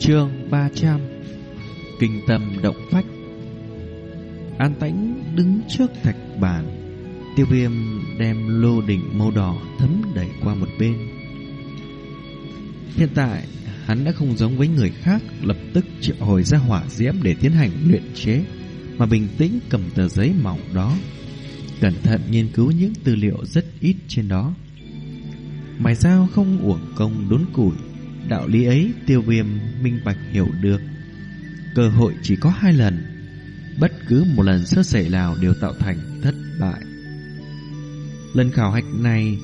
Chương 300 Kinh tâm động phách. An tĩnh đứng trước thạch bàn. Tiêu viêm đem lô đỉnh màu đỏ thấm đẩy qua một bên. Hiện tại, hắn đã không giống với người khác, Lập tức triệu hồi ra hỏa diễm để tiến hành luyện chế, Mà bình tĩnh cầm tờ giấy mỏng đó. Cẩn thận nghiên cứu những tư liệu rất ít trên đó. Mày sao không uổng công đốn củi? Đạo lý ấy, tiêu viêm minh bạch hiểu được. Cơ hội chỉ có hai lần. Bất cứ một lần sơ sẩy nào đều tạo thành thất bại. Lần khảo hạch này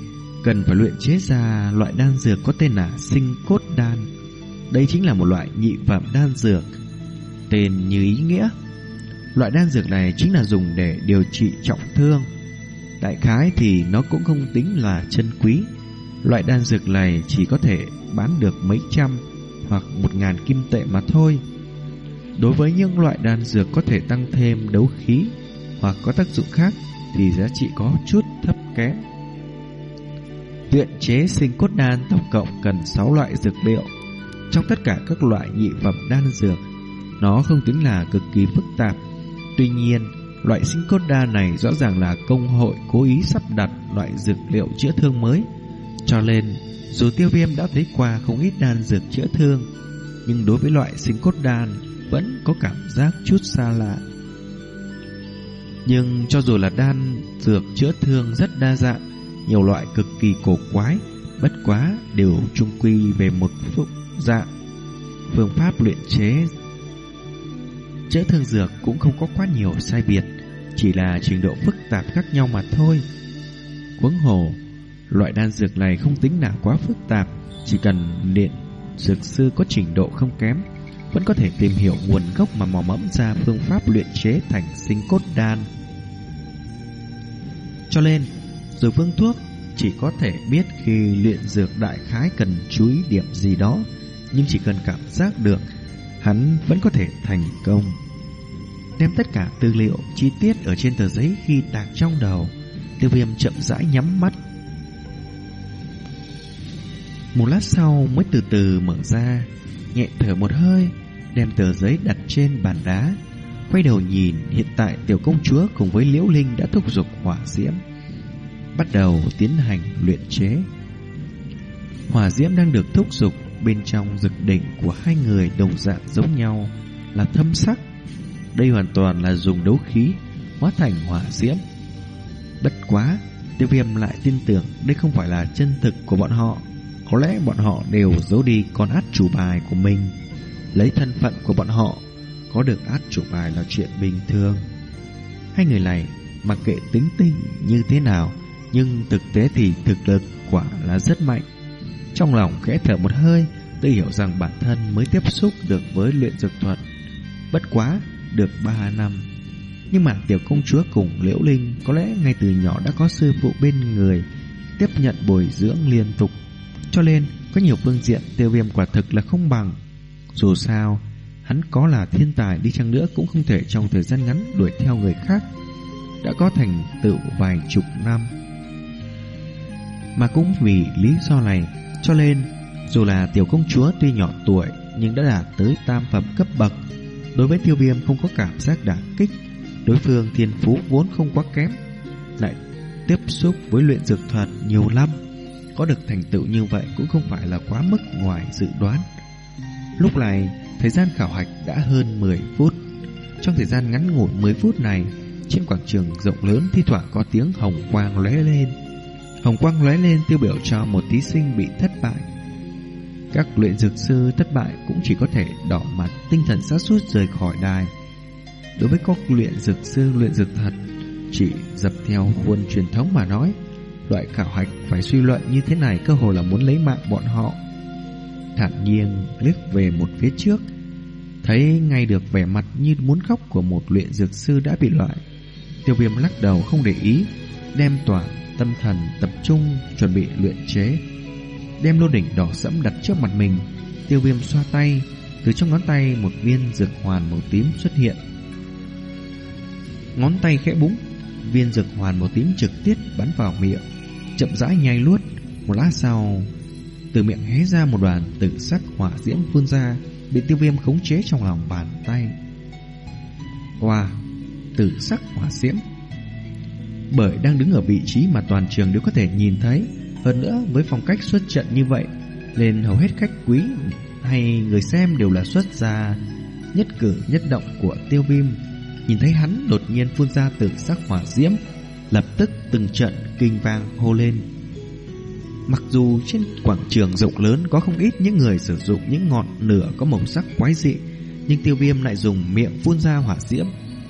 Cần phải luyện chế ra loại đan dược có tên là sinh cốt đan. Đây chính là một loại nhị phẩm đan dược. Tên như ý nghĩa. Loại đan dược này chính là dùng để điều trị trọng thương. Đại khái thì nó cũng không tính là chân quý. Loại đan dược này chỉ có thể bán được mấy trăm hoặc một ngàn kim tệ mà thôi. Đối với những loại đan dược có thể tăng thêm đấu khí hoặc có tác dụng khác thì giá trị có chút thấp kém. Luyện chế sinh cốt đan tổng cộng cần 6 loại dược liệu. Trong tất cả các loại nhị phẩm đan dược, nó không tính là cực kỳ phức tạp. Tuy nhiên, loại sinh cốt đan này rõ ràng là công hội cố ý sắp đặt loại dược liệu chữa thương mới. Cho nên, dù tiêu viêm đã thấy qua không ít đan dược chữa thương, nhưng đối với loại sinh cốt đan vẫn có cảm giác chút xa lạ. Nhưng cho dù là đan dược chữa thương rất đa dạng, nhiều loại cực kỳ cổ quái, bất quá đều trung quy về một phúc dạng. Phương pháp luyện chế chữa thương dược cũng không có quá nhiều sai biệt, chỉ là trình độ phức tạp khác nhau mà thôi. quấn hồ, loại đan dược này không tính là quá phức tạp, chỉ cần luyện dược sư có trình độ không kém, vẫn có thể tìm hiểu nguồn gốc mà mò mẫm ra phương pháp luyện chế thành sinh cốt đan. Cho nên, dù phương thuốc chỉ có thể biết khi luyện dược đại khái cần chú ý điểm gì đó, nhưng chỉ cần cảm giác được, hắn vẫn có thể thành công. Đem tất cả tư liệu chi tiết ở trên tờ giấy ghi tạc trong đầu, tiêu viêm chậm rãi nhắm mắt. Một lát sau mới từ từ mở ra, nhẹ thở một hơi, đem tờ giấy đặt trên bàn đá. Quay đầu nhìn, hiện tại tiểu công chúa cùng với Liễu Linh đã thúc giục hỏa diễm. Bắt đầu tiến hành luyện chế. Hỏa diễm đang được thúc giục bên trong dực đỉnh của hai người đồng dạng giống nhau là thâm sắc. Đây hoàn toàn là dùng đấu khí hóa thành hỏa diễm. Bất quá, tiêu viêm lại tin tưởng đây không phải là chân thực của bọn họ. Có lẽ bọn họ đều giấu đi con át chủ bài của mình. Lấy thân phận của bọn họ, có được át chủ bài là chuyện bình thường. Hai người này, mặc kệ tính tình như thế nào, nhưng thực tế thì thực lực quả là rất mạnh. Trong lòng khẽ thở một hơi, tôi hiểu rằng bản thân mới tiếp xúc được với luyện dược thuật. Bất quá, được 3 năm. Nhưng mà tiểu công chúa cùng Liễu Linh có lẽ ngay từ nhỏ đã có sư phụ bên người, tiếp nhận bồi dưỡng liên tục. Cho nên, có nhiều phương diện tiêu viêm quả thực là không bằng. Dù sao, hắn có là thiên tài đi chăng nữa cũng không thể trong thời gian ngắn đuổi theo người khác. Đã có thành tựu vài chục năm. Mà cũng vì lý do này, cho nên, dù là tiểu công chúa tuy nhỏ tuổi nhưng đã đạt tới tam phẩm cấp bậc, đối với tiêu viêm không có cảm giác đả kích. Đối phương thiên phú vốn không quá kém, lại tiếp xúc với luyện dược thuật nhiều năm. Có được thành tựu như vậy cũng không phải là quá mức ngoài dự đoán. Lúc này, thời gian khảo hạch đã hơn 10 phút. Trong thời gian ngắn ngủi 10 phút này, trên quảng trường rộng lớn thi thoảng có tiếng hồng quang lóe lên. Hồng quang lóe lên tiêu biểu cho một thí sinh bị thất bại. Các luyện dược sư thất bại cũng chỉ có thể đỏ mặt tinh thần sát sút rời khỏi đài. Đối với các luyện dược sư luyện dược thật, chỉ dập theo khuôn truyền thống mà nói, loại khảo hạch phải suy luận như thế này cơ hồ là muốn lấy mạng bọn họ. Thản nhiên liếc về một phía trước, thấy ngay được vẻ mặt như muốn khóc của một luyện dược sư đã bị loại. Tiêu viêm lắc đầu không để ý, đem toàn tâm thần tập trung chuẩn bị luyện chế. Đem lô đỉnh đỏ sẫm đặt trước mặt mình, tiêu viêm xoa tay, từ trong ngón tay một viên dược hoàn màu tím xuất hiện. Ngón tay khẽ búng, viên dược hoàn màu tím trực tiếp bắn vào miệng, chậm rãi nhai luốt. Một lát sau, từ miệng hé ra một đoàn tử sắc hỏa diễm phun ra, bị tiêu viêm khống chế trong lòng bàn tay. Wow, tử sắc hỏa diễm. Bởi đang đứng ở vị trí mà toàn trường đều có thể nhìn thấy, hơn nữa với phong cách xuất trận như vậy, nên hầu hết khách quý hay người xem đều là xuất gia nhất cử nhất động của tiêu viêm. Nhìn thấy hắn đột nhiên phun ra tử sắc hỏa diễm, lập tức từng trận kinh vang hô lên. Mặc dù trên quảng trường rộng lớn có không ít những người sử dụng những ngọn lửa có màu sắc quái dị, nhưng tiêu viêm lại dùng miệng phun ra hỏa diễm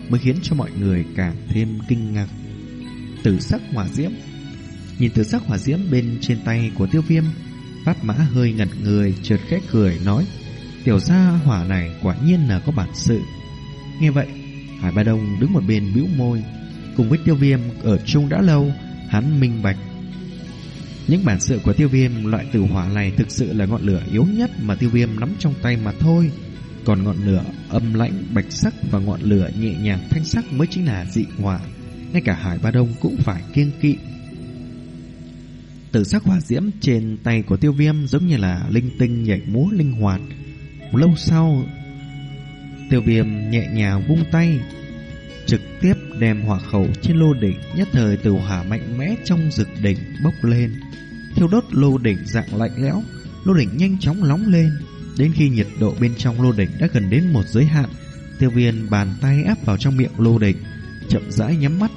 mới khiến cho mọi người càng thêm kinh ngạc. Tử sắc hỏa diễm Nhìn tử sắc hỏa diễm bên trên tay của tiêu viêm, Pháp mã hơi ngẩn người chợt khẽ cười nói Tiểu gia hỏa này quả nhiên là có bản sự Nghe vậy Hải Ba Đông đứng một bên bĩu môi Cùng với tiêu viêm ở chung đã lâu, Hắn minh bạch. Những bản sự của tiêu viêm, Loại tử hỏa này thực sự là ngọn lửa yếu nhất Mà tiêu viêm nắm trong tay mà thôi. Còn ngọn lửa âm lãnh, bạch sắc Và ngọn lửa nhẹ nhàng thanh sắc Mới chính là dị hỏa. Ngay cả Hải Ba Đông cũng phải kiêng kỵ. Tử sắc hỏa diễm trên tay của tiêu viêm Giống như là linh tinh nhảy múa linh hoạt. Lâu sau, Tiêu viêm nhẹ nhàng vung tay Trực tiếp đem hỏa khẩu trên lô đỉnh Nhất thời từ hỏa mạnh mẽ trong rực đỉnh bốc lên. Thiêu đốt lô đỉnh dạng lạnh lẽo Lô đỉnh nhanh chóng nóng lên. Đến khi nhiệt độ bên trong lô đỉnh đã gần đến một giới hạn Tiêu viên bàn tay áp vào trong miệng lô đỉnh Chậm rãi nhắm mắt.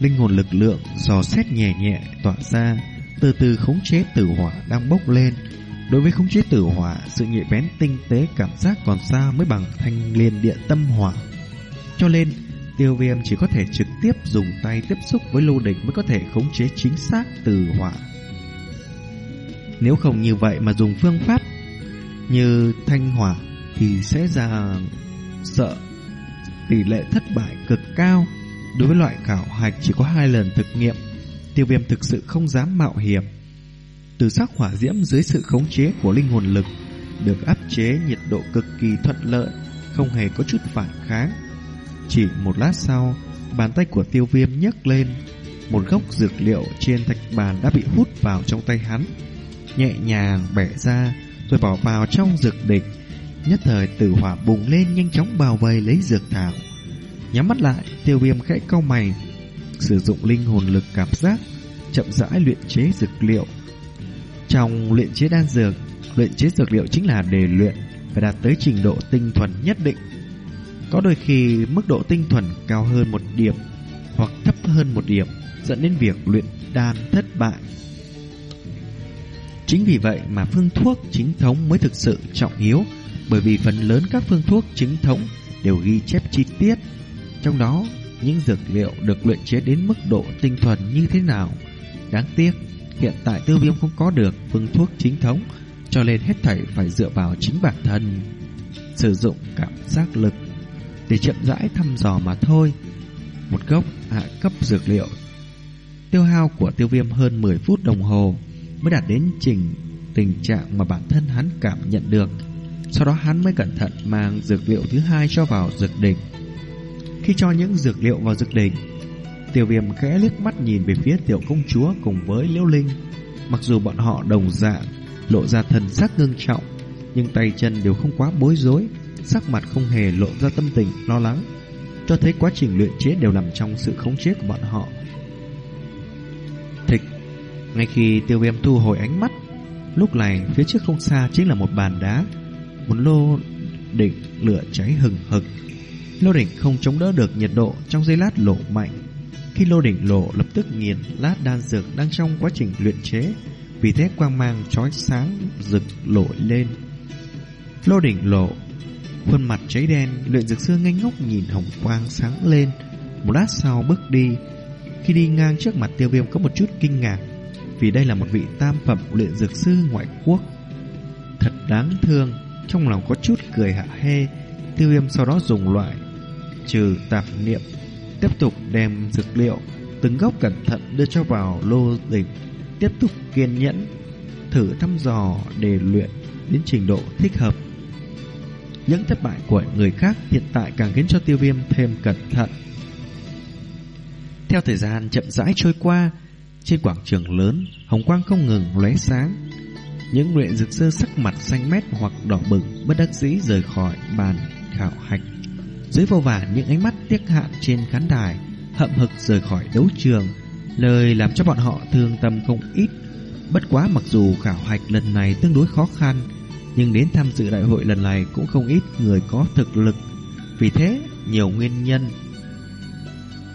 Linh hồn lực lượng dò xét nhẹ nhẹ tỏa ra Từ từ khống chế tử hỏa đang bốc lên. Đối với khống chế tử hỏa, sự nhạy bén tinh tế cảm giác còn xa mới bằng thanh liên điện tâm hỏa. Cho nên, tiêu viêm chỉ có thể trực tiếp dùng tay tiếp xúc với lô địch mới có thể khống chế chính xác từ hỏa. Nếu không như vậy mà dùng phương pháp như thanh hỏa thì sẽ ra sợ tỷ lệ thất bại cực cao. Đối với loại khảo hạch chỉ có hai lần thực nghiệm, tiêu viêm thực sự không dám mạo hiểm. Từ sắc hỏa diễm dưới sự khống chế của linh hồn lực được áp chế nhiệt độ cực kỳ thuận lợi, không hề có chút phản kháng. Chỉ một lát sau, bàn tay của tiêu viêm nhấc lên, một gốc dược liệu trên thạch bàn đã bị hút vào trong tay hắn, nhẹ nhàng bẻ ra rồi bỏ vào trong dược địch. Nhất thời tử hỏa bùng lên nhanh chóng bao vây lấy dược thảo. Nhắm mắt lại, tiêu viêm khẽ cau mày, sử dụng linh hồn lực cảm giác, chậm rãi luyện chế dược liệu trong luyện chế đan dược, luyện chế dược liệu chính là để luyện phải đạt tới trình độ tinh thuần nhất định. Có đôi khi mức độ tinh thuần cao hơn một điểm hoặc thấp hơn một điểm dẫn đến việc luyện đan thất bại. Chính vì vậy mà phương thuốc chính thống mới thực sự trọng yếu bởi vì phần lớn các phương thuốc chính thống đều ghi chép chi tiết. Trong đó, những dược liệu được luyện chế đến mức độ tinh thuần như thế nào. Đáng tiếc, Hiện tại tiêu viêm không có được phương thuốc chính thống Cho nên hết thảy phải dựa vào chính bản thân Sử dụng cảm giác lực để chậm rãi thăm dò mà thôi. Một gốc hạ cấp dược liệu. Tiêu hao của tiêu viêm hơn 10 phút đồng hồ Mới đạt đến trình tình trạng mà bản thân hắn cảm nhận được. Sau đó hắn mới cẩn thận mang dược liệu thứ hai cho vào dược đỉnh. Khi cho những dược liệu vào dược đỉnh Tiêu viêm khẽ liếc mắt nhìn về phía tiểu công chúa cùng với liễu linh. Mặc dù bọn họ đồng dạng, lộ ra thần sắc ngưng trọng, nhưng tay chân đều không quá bối rối, sắc mặt không hề lộ ra tâm tình lo lắng, cho thấy quá trình luyện chế đều nằm trong sự khống chế của bọn họ. Thịch, ngay khi tiêu viêm thu hồi ánh mắt, lúc này phía trước không xa chính là một bàn đá, một lô đỉnh lửa cháy hừng hực. Lô đỉnh không chống đỡ được nhiệt độ trong giây lát lộ mạnh khi lô đỉnh lộ lập tức nghiền lát đan dược đang trong quá trình luyện chế, vì thế quang mang chói sáng rực lội lên. Lô đỉnh lộ, khuôn mặt cháy đen, luyện dược sư ngây ngốc nhìn hồng quang sáng lên. Một lát sau bước đi, khi đi ngang trước mặt tiêu viêm có một chút kinh ngạc, vì đây là một vị tam phẩm luyện dược sư ngoại quốc. Thật đáng thương, trong lòng có chút cười hạ hê, tiêu viêm sau đó dùng loại trừ tạp niệm Tiếp tục đem dược liệu Từng gốc cẩn thận đưa cho vào lô đỉnh Tiếp tục kiên nhẫn Thử thăm dò để luyện Đến trình độ thích hợp những thất bại của người khác Hiện tại càng khiến cho tiêu viêm thêm cẩn thận Theo thời gian chậm rãi trôi qua Trên quảng trường lớn Hồng quang không ngừng lóe sáng Những luyện dược sư sắc mặt xanh mét hoặc đỏ bừng bất đắc dĩ rời khỏi bàn khảo hạch. Dưới vô vàn những ánh mắt tiếc hạn trên khán đài, hậm hực rời khỏi đấu trường, lời làm cho bọn họ thương tâm không ít. Bất quá mặc dù khảo hạch lần này tương đối khó khăn, nhưng đến tham dự đại hội lần này cũng không ít người có thực lực. Vì thế, nhiều nguyên nhân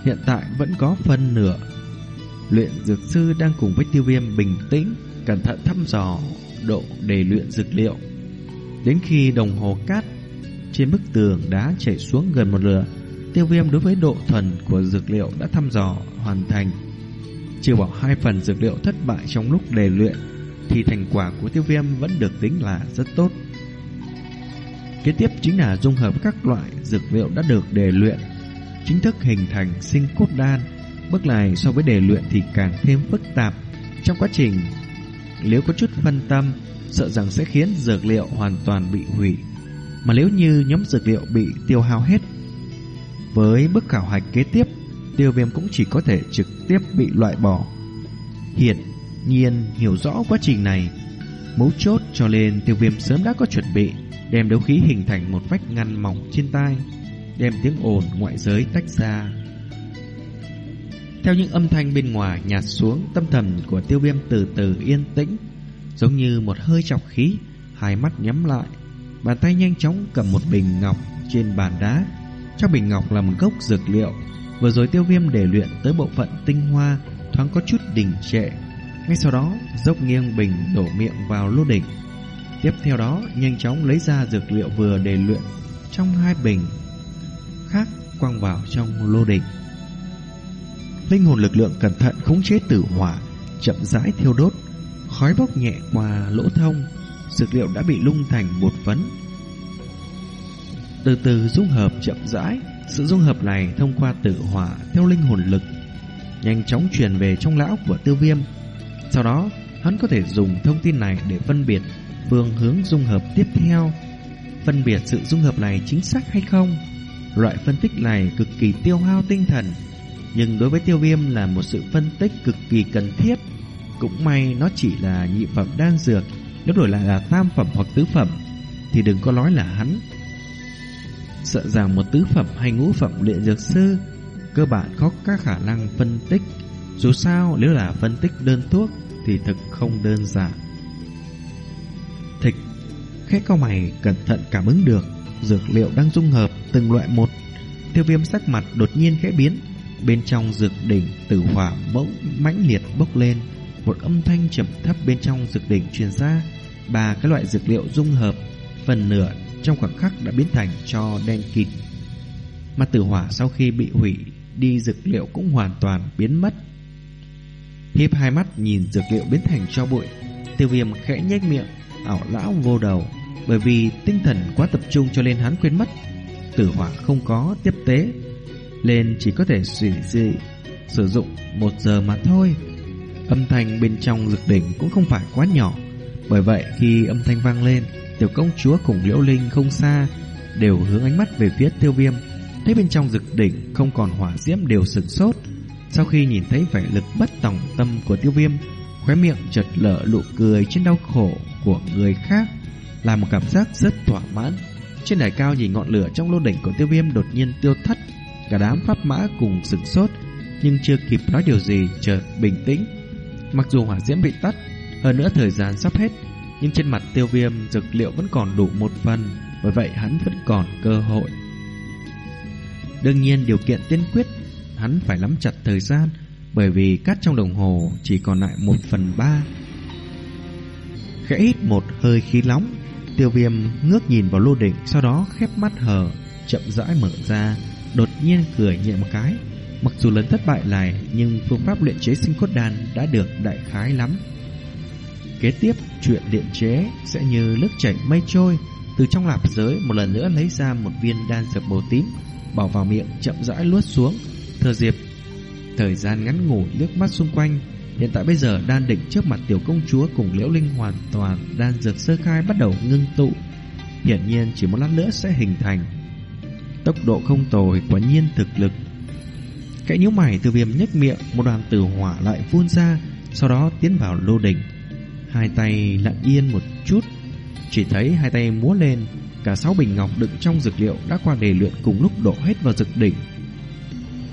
hiện tại vẫn có phân nửa. Luyện dược sư đang cùng với tiêu viêm bình tĩnh, cẩn thận thăm dò độ để luyện dược liệu. Đến khi đồng hồ cát trên bức tường đá chảy xuống gần một lửa, tiêu viêm đối với độ thuần của dược liệu đã thăm dò hoàn thành. Trừ bỏ hai phần dược liệu thất bại trong lúc đề luyện, thì thành quả của tiêu viêm vẫn được tính là rất tốt. Kế tiếp chính là dung hợp các loại dược liệu đã được đề luyện, chính thức hình thành sinh cốt đan. Bước này so với đề luyện thì càng thêm phức tạp. Trong quá trình, nếu có chút phân tâm, sợ rằng sẽ khiến dược liệu hoàn toàn bị hủy. Mà nếu như nhóm dược liệu bị tiêu hao hết, với bước khảo hạch kế tiếp, tiêu viêm cũng chỉ có thể trực tiếp bị loại bỏ. Hiện nhiên hiểu rõ quá trình này, mấu chốt cho nên tiêu viêm sớm đã có chuẩn bị, đem đấu khí hình thành một vách ngăn mỏng trên tai, đem tiếng ồn ngoại giới tách ra. Theo những âm thanh bên ngoài nhạt xuống, tâm thần của tiêu viêm từ từ yên tĩnh, giống như một hơi chọc khí, hai mắt nhắm lại, bàn tay nhanh chóng cầm một bình ngọc trên bàn đá. Trong bình ngọc là một gốc dược liệu, vừa rồi tiêu viêm để luyện tới bộ phận tinh hoa, thoáng có chút đình trệ. Ngay sau đó, dốc nghiêng bình đổ miệng vào lô đỉnh. Tiếp theo đó, nhanh chóng lấy ra dược liệu vừa đề luyện trong hai bình khác quăng vào trong lô đỉnh. Linh hồn lực lượng cẩn thận khống chế tử hỏa, chậm rãi thiêu đốt, khói bốc nhẹ qua lỗ thông, dược liệu đã bị lung thành bột phấn. Từ từ dung hợp chậm rãi, sự dung hợp này thông qua tử hỏa theo linh hồn lực, nhanh chóng truyền về trong lão của tiêu viêm. Sau đó, hắn có thể dùng thông tin này để phân biệt phương hướng dung hợp tiếp theo. Phân biệt sự dung hợp này chính xác hay không? Loại phân tích này cực kỳ tiêu hao tinh thần, nhưng đối với tiêu viêm là một sự phân tích cực kỳ cần thiết. Cũng may nó chỉ là nhị phẩm đan dược, nếu đổi lại là tam phẩm hoặc tứ phẩm, thì đừng có nói là hắn. Sợ rằng một tứ phẩm hay ngũ phẩm luyện dược sư, cơ bản có các khả năng phân tích. Dù sao, nếu là phân tích đơn thuốc, thì thực không đơn giản. Thịch, khẽ cao mày cẩn thận cảm ứng được dược liệu đang dung hợp từng loại một. Tiêu viêm sắc mặt đột nhiên khẽ biến, bên trong dược đỉnh tử hỏa bỗng mãnh liệt bốc lên, một âm thanh trầm thấp bên trong dược đỉnh truyền ra, ba cái loại dược liệu dung hợp, phần nửa trong khoảng khắc đã biến thành cho đen kịt. Mà tử hỏa sau khi bị hủy đi dược liệu cũng hoàn toàn biến mất. Hiếp hai mắt nhìn dược liệu biến thành cho bụi, tiêu viêm khẽ nhếch miệng, ảo lão vô đầu, bởi vì tinh thần quá tập trung cho nên hắn quên mất tử hỏa không có tiếp tế, nên chỉ có thể sử dị sử dụng một giờ mà thôi. Âm thanh bên trong dược đỉnh cũng không phải quá nhỏ, bởi vậy khi âm thanh vang lên, tiểu công chúa cùng liễu linh không xa đều hướng ánh mắt về phía tiêu viêm. Thấy bên trong dược đỉnh không còn hỏa diễm đều sửng sốt. Sau khi nhìn thấy vẻ lực bất tòng tâm của tiêu viêm, khóe miệng chợt lở nụ cười trên đau khổ của người khác, là một cảm giác rất thỏa mãn. Trên đài cao nhìn ngọn lửa trong lô đỉnh của tiêu viêm đột nhiên tiêu thất, cả đám pháp mã cùng sửng sốt, nhưng chưa kịp nói điều gì chợt bình tĩnh. Mặc dù hỏa diễm bị tắt, hơn nữa thời gian sắp hết, nhưng trên mặt tiêu viêm dược liệu vẫn còn đủ một phần, bởi vậy hắn vẫn còn cơ hội. Đương nhiên điều kiện tiên quyết, hắn phải nắm chặt thời gian, bởi vì cát trong đồng hồ chỉ còn lại một phần ba. Khẽ hít một hơi khí nóng, tiêu viêm ngước nhìn vào lô đỉnh, sau đó khép mắt hờ, chậm rãi mở ra, đột nhiên cười nhẹ một cái. Mặc dù lần thất bại này, nhưng phương pháp luyện chế sinh cốt đan đã được đại khái lắm. Kế tiếp, chuyện điện chế sẽ như nước chảy mây trôi, từ trong lạp giới một lần nữa lấy ra một viên đan dược màu tím, bỏ vào miệng chậm rãi luốt xuống. Thừa dịp thời gian ngắn ngủi nước mắt xung quanh, hiện tại bây giờ đan định trước mặt tiểu công chúa cùng liễu linh hoàn toàn đan dược sơ khai bắt đầu ngưng tụ. Hiển nhiên chỉ một lát nữa sẽ hình thành. Tốc độ không tồi, quả nhiên thực lực Kẽ nhíu mày từ viêm nhếch miệng Một đoàn tử hỏa lại phun ra Sau đó tiến vào lô đỉnh Hai tay lặng yên một chút Chỉ thấy hai tay múa lên Cả sáu bình ngọc đựng trong dược liệu Đã qua đề luyện cùng lúc đổ hết vào dược đỉnh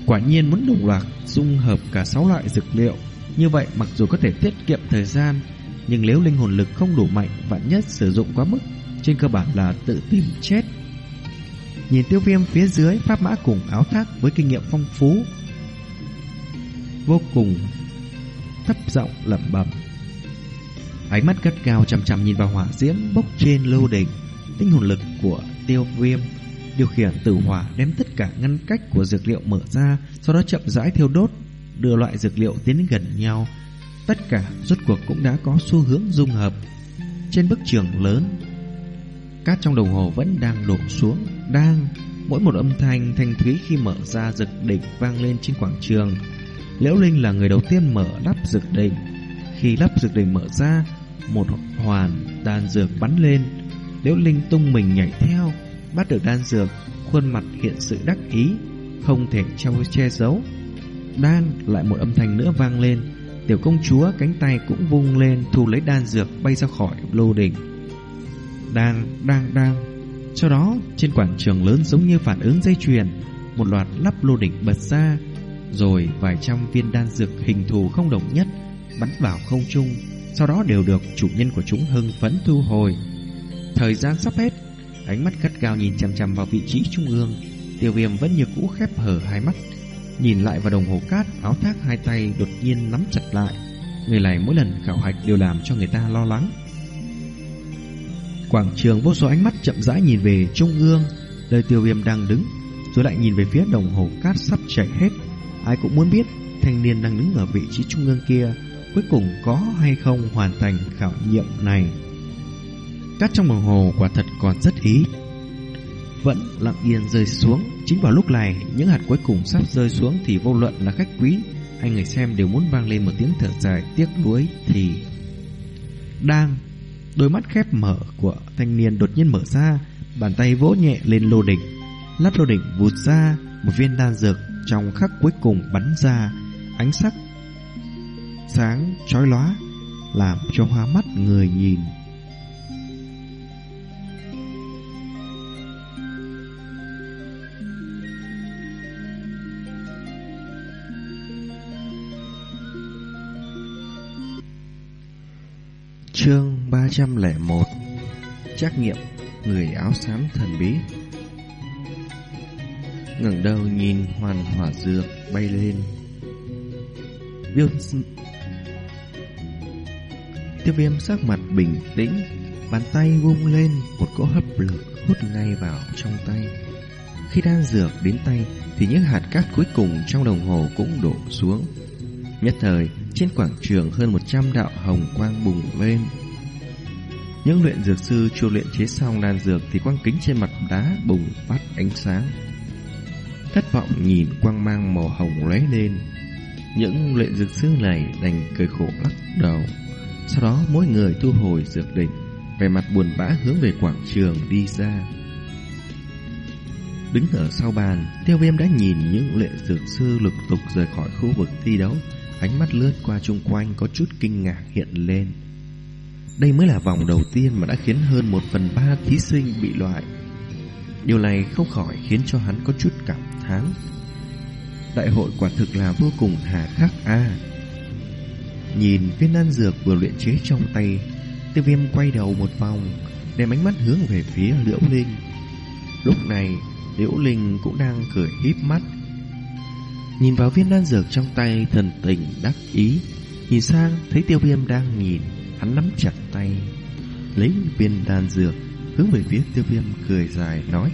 Quả nhiên muốn đồng loạt Dung hợp cả sáu loại dược liệu. Như vậy, mặc dù có thể tiết kiệm thời gian, Nhưng nếu linh hồn lực không đủ mạnh, Vạn nhất sử dụng quá mức, Trên cơ bản là tự tìm chết. Nhìn tiêu viêm phía dưới, Pháp mã cùng áo thác với kinh nghiệm phong phú, Vô cùng thấp giọng lẩm bẩm. Ánh mắt gắt cao chằm chằm nhìn vào hỏa diễm bốc trên lô đỉnh Tinh hồn lực của tiêu viêm. Điều khiển tử hỏa đem tất cả ngăn cách của dược liệu mở ra, Sau đó chậm rãi thiêu đốt, Đưa loại dược liệu tiến gần nhau. Tất cả rốt cuộc cũng đã có xu hướng dung hợp. Trên bức trường lớn, Cát trong đồng hồ vẫn đang đổ xuống, Đang, Mỗi một âm thanh thanh thúy khi mở ra dược đỉnh vang lên trên quảng trường. Liễu Linh là người đầu tiên mở lắp dược đỉnh. Khi lắp dược đỉnh mở ra, Một hoàn đan dược bắn lên. Liễu Linh tung mình nhảy theo. Bắt được đan dược Khuôn mặt hiện sự đắc ý Không thể trao che giấu. Đan lại một âm thanh nữa vang lên. Tiểu công chúa cánh tay cũng vung lên Thu lấy đan dược bay ra khỏi lô đỉnh. Đang, đang, đang. Sau đó trên quảng trường lớn giống như phản ứng dây chuyền Một loạt lắp lô đỉnh bật ra Rồi vài trăm viên đan dược hình thù không đồng nhất Bắn vào không trung Sau đó đều được chủ nhân của chúng hưng phấn thu hồi. Thời gian sắp hết Ánh mắt gắt gao nhìn chằm chằm vào vị trí trung ương. Tiêu viêm vẫn như cũ khép hở hai mắt, Nhìn lại vào đồng hồ cát Áo thác hai tay, đột nhiên nắm chặt lại. Người này mỗi lần khảo hạch đều làm cho người ta lo lắng. Quảng trường vô số ánh mắt chậm rãi nhìn về trung ương. Nơi tiêu viêm đang đứng, Rồi lại nhìn về phía đồng hồ cát sắp chảy hết. Ai cũng muốn biết Thanh niên đang đứng ở vị trí trung ương kia Cuối cùng có hay không hoàn thành khảo nghiệm này. Cát trong đồng hồ quả thật còn rất ý. Vẫn lặng yên rơi xuống. Chính vào lúc này, Những hạt cuối cùng sắp rơi xuống Thì vô luận là khách quý Hay người xem đều muốn vang lên một tiếng thở dài tiếc nuối Thì Đang Đôi mắt khép mở của thanh niên đột nhiên mở ra, Bàn tay vỗ nhẹ lên lô đỉnh. Lát lô đỉnh vụt ra Một viên đan dược, trong khắc cuối cùng bắn ra Ánh sắc Sáng chói lóa, Làm cho hoa mắt người nhìn. Chương 301 Trắc nghiệm Người áo xám thần bí. Ngẩng đầu nhìn hoàn hỏa dược bay lên. Viêm Tiêu viêm sắc mặt bình tĩnh, Bàn tay vung lên Một cỗ hấp lực hút ngay vào trong tay. Khi đang dược đến tay, Thì những hạt cát cuối cùng trong đồng hồ cũng đổ xuống. Nhất thời trên quảng trường hơn 100 đạo hồng quang bùng lên. Những luyện dược sư chưa luyện chế xong đan dược thì quang kính trên mặt đá bùng phát ánh sáng. Thất vọng nhìn quang mang màu hồng lóe lên. Những luyện dược sư này đành cười khổ lắc đầu. Sau đó mỗi người thu hồi dược định, vẻ mặt buồn bã hướng về quảng trường đi ra. Đứng ở sau bàn, tiêu viêm đã nhìn những luyện dược sư lục tục rời khỏi khu vực thi đấu. Ánh mắt lướt qua chung quanh có chút kinh ngạc hiện lên. Đây mới là vòng đầu tiên mà đã khiến hơn một phần ba thí sinh bị loại. Điều này không khỏi khiến cho hắn có chút cảm thán. Đại hội quả thực là vô cùng hà khắc a. Nhìn viên đan dược vừa luyện chế trong tay, tiêu viêm quay đầu một vòng, đem ánh mắt hướng về phía Liễu Linh. Lúc này, Liễu Linh cũng đang cười híp mắt, Nhìn vào viên đan dược trong tay, thần tình đắc ý. Nhìn sang, thấy tiêu viêm đang nhìn, Hắn nắm chặt tay, Lấy viên đan dược, Hướng về phía tiêu viêm cười dài nói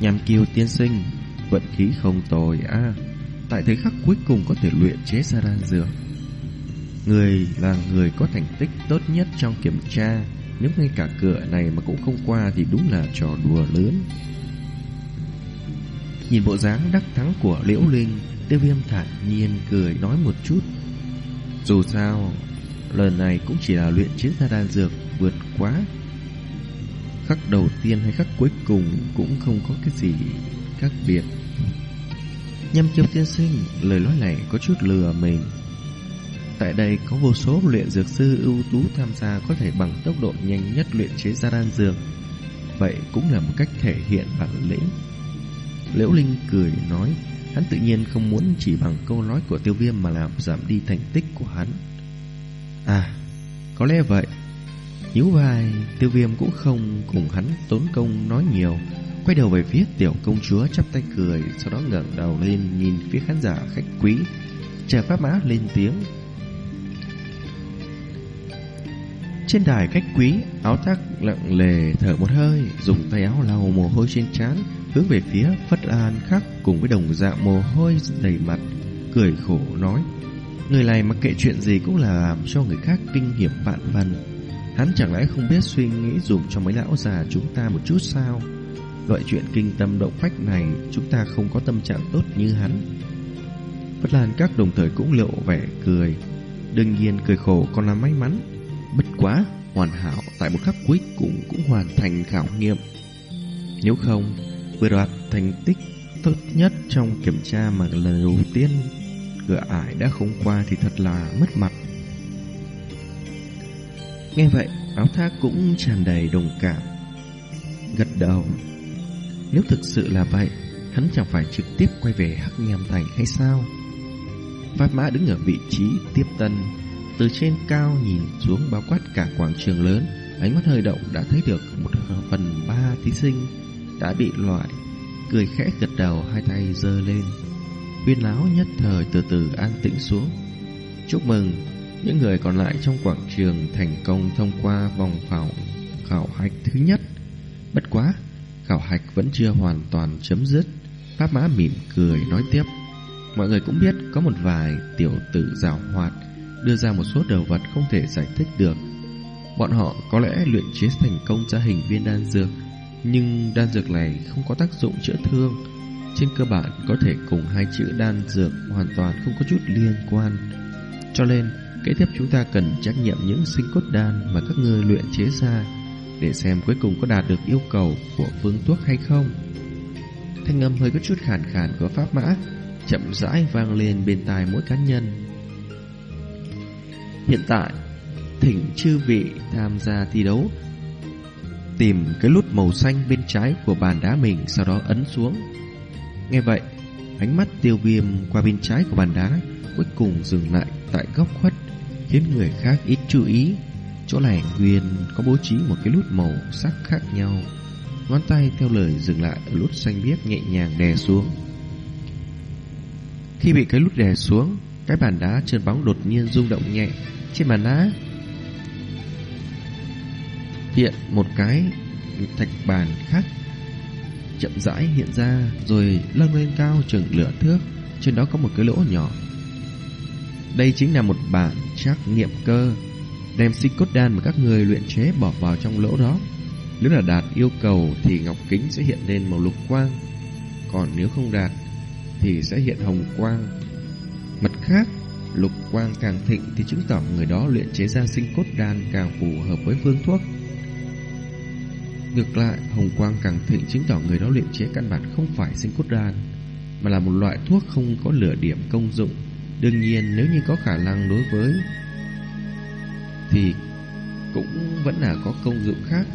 Nhằm kiêu tiên sinh, Vận khí không tồi a. Tại thời khắc cuối cùng có thể luyện chế ra đan dược. Người là người có thành tích tốt nhất trong kiểm tra, Nếu ngay cả cửa này mà cũng không qua Thì đúng là trò đùa lớn. Nhìn bộ dáng đắc thắng của Liễu Linh, Tiêu Viêm thản nhiên cười nói một chút. Dù sao, lần này cũng chỉ là luyện chế ra đan dược vượt quá. Khắc đầu tiên hay khắc cuối cùng cũng không có cái gì khác biệt. Nhâm kiêu tiên sinh, lời nói này có chút lừa mình. tại đây có vô số luyện dược sư ưu tú tham gia có thể bằng tốc độ nhanh nhất luyện chế ra đan dược. Vậy cũng là một cách thể hiện bản lĩnh. Liễu Linh cười nói, hắn tự nhiên không muốn chỉ bằng câu nói của tiêu viêm mà làm giảm đi thành tích của hắn. À, có lẽ vậy. Nhíu vai, tiêu viêm cũng không cùng hắn tốn công nói nhiều, quay đầu về phía tiểu công chúa chắp tay cười, sau đó ngẩng đầu lên nhìn phía khán giả khách quý, chờ pháp mã lên tiếng. Trên đài khách quý, áo tác lặng lề thở một hơi, dùng tay áo lau mồ hôi trên trán, hướng về phía Phất An khác cùng với đồng dạng mồ hôi đầy mặt, cười khổ nói: Người này mặc kệ chuyện gì cũng là làm cho người khác kinh nghiệm vạn phần. Hắn chẳng lẽ không biết suy nghĩ dùng cho mấy lão già chúng ta một chút sao? Loại chuyện kinh tâm động phách này chúng ta không có tâm trạng tốt như hắn. Phất Lan các đồng thời cũng lộ vẻ cười. Đương nhiên cười khổ còn là may mắn. Bất quá, hoàn hảo tại một khắc cuối cùng cũng hoàn thành khảo nghiệm. Nếu không, vừa đoạt thành tích tốt nhất trong kiểm tra mà lần đầu tiên cửa ải đã không qua thì thật là mất mặt. Nghe vậy, áo thác cũng tràn đầy đồng cảm. Gật đầu. Nếu thực sự là vậy, hắn chẳng phải trực tiếp quay về Hắc Nham Thành hay sao? Pháp Mã đứng ở vị trí tiếp tân, từ trên cao nhìn xuống bao quát cả quảng trường lớn, ánh mắt hơi động đã thấy được một phần ba thí sinh đã bị loại, cười khẽ gật đầu hai tay giơ lên. Huyên láo nhất thời từ từ an tĩnh xuống. Chúc mừng, những người còn lại trong quảng trường thành công thông qua vòng khảo khảo hạch thứ nhất. Bất quá, khảo hạch vẫn chưa hoàn toàn chấm dứt. Pháp mã mỉm cười nói tiếp. Mọi người cũng biết có một vài tiểu tử rào hoạt đưa ra một số đồ vật không thể giải thích được. Bọn họ có lẽ luyện chế thành công ra hình viên đan dược, nhưng đan dược này không có tác dụng chữa thương. Trên cơ bản có thể cùng hai chữ đan dược hoàn toàn không có chút liên quan. Cho nên, kế tiếp chúng ta cần trách nhiệm những sinh cốt đan mà các ngươi luyện chế ra để xem cuối cùng có đạt được yêu cầu của phương thuốc hay không. Thanh âm hơi có chút khàn khàn của pháp mã chậm rãi vang lên bên tai mỗi cá nhân. Hiện tại, thỉnh chư vị tham gia thi đấu, tìm cái nút màu xanh bên trái của bàn đá mình, sau đó ấn xuống. Nghe vậy, ánh mắt tiêu viêm qua bên trái của bàn đá, cuối cùng dừng lại tại góc khuất, khiến người khác ít chú ý. Chỗ này Nguyên có bố trí một cái nút màu sắc khác nhau. Ngón tay theo lời dừng lại ở nút xanh biếc nhẹ nhàng đè xuống. Khi bị cái nút đè xuống, cái bàn đá trơn bóng đột nhiên rung động nhẹ. Trên bàn đá hiện một cái thạch bàn khác chậm rãi hiện ra rồi lâng lên cao chừng lửa thước, trên đó có một cái lỗ nhỏ. Đây chính là một bản trắc nghiệm cơ, đem sinh cốt đan mà các người luyện chế bỏ vào trong lỗ đó. Nếu là đạt yêu cầu thì ngọc kính sẽ hiện lên màu lục quang, còn nếu không đạt thì sẽ hiện hồng quang. Mặt khác, lục quang càng thịnh thì chứng tỏ người đó luyện chế ra sinh cốt đan càng phù hợp với phương thuốc. Ngược lại, hồng quang càng thịnh chứng tỏ người đó luyện chế căn bản không phải sinh cốt đan, mà là một loại thuốc không có lửa điểm công dụng. Đương nhiên, nếu như có khả năng đối với thì cũng vẫn là có công dụng khác.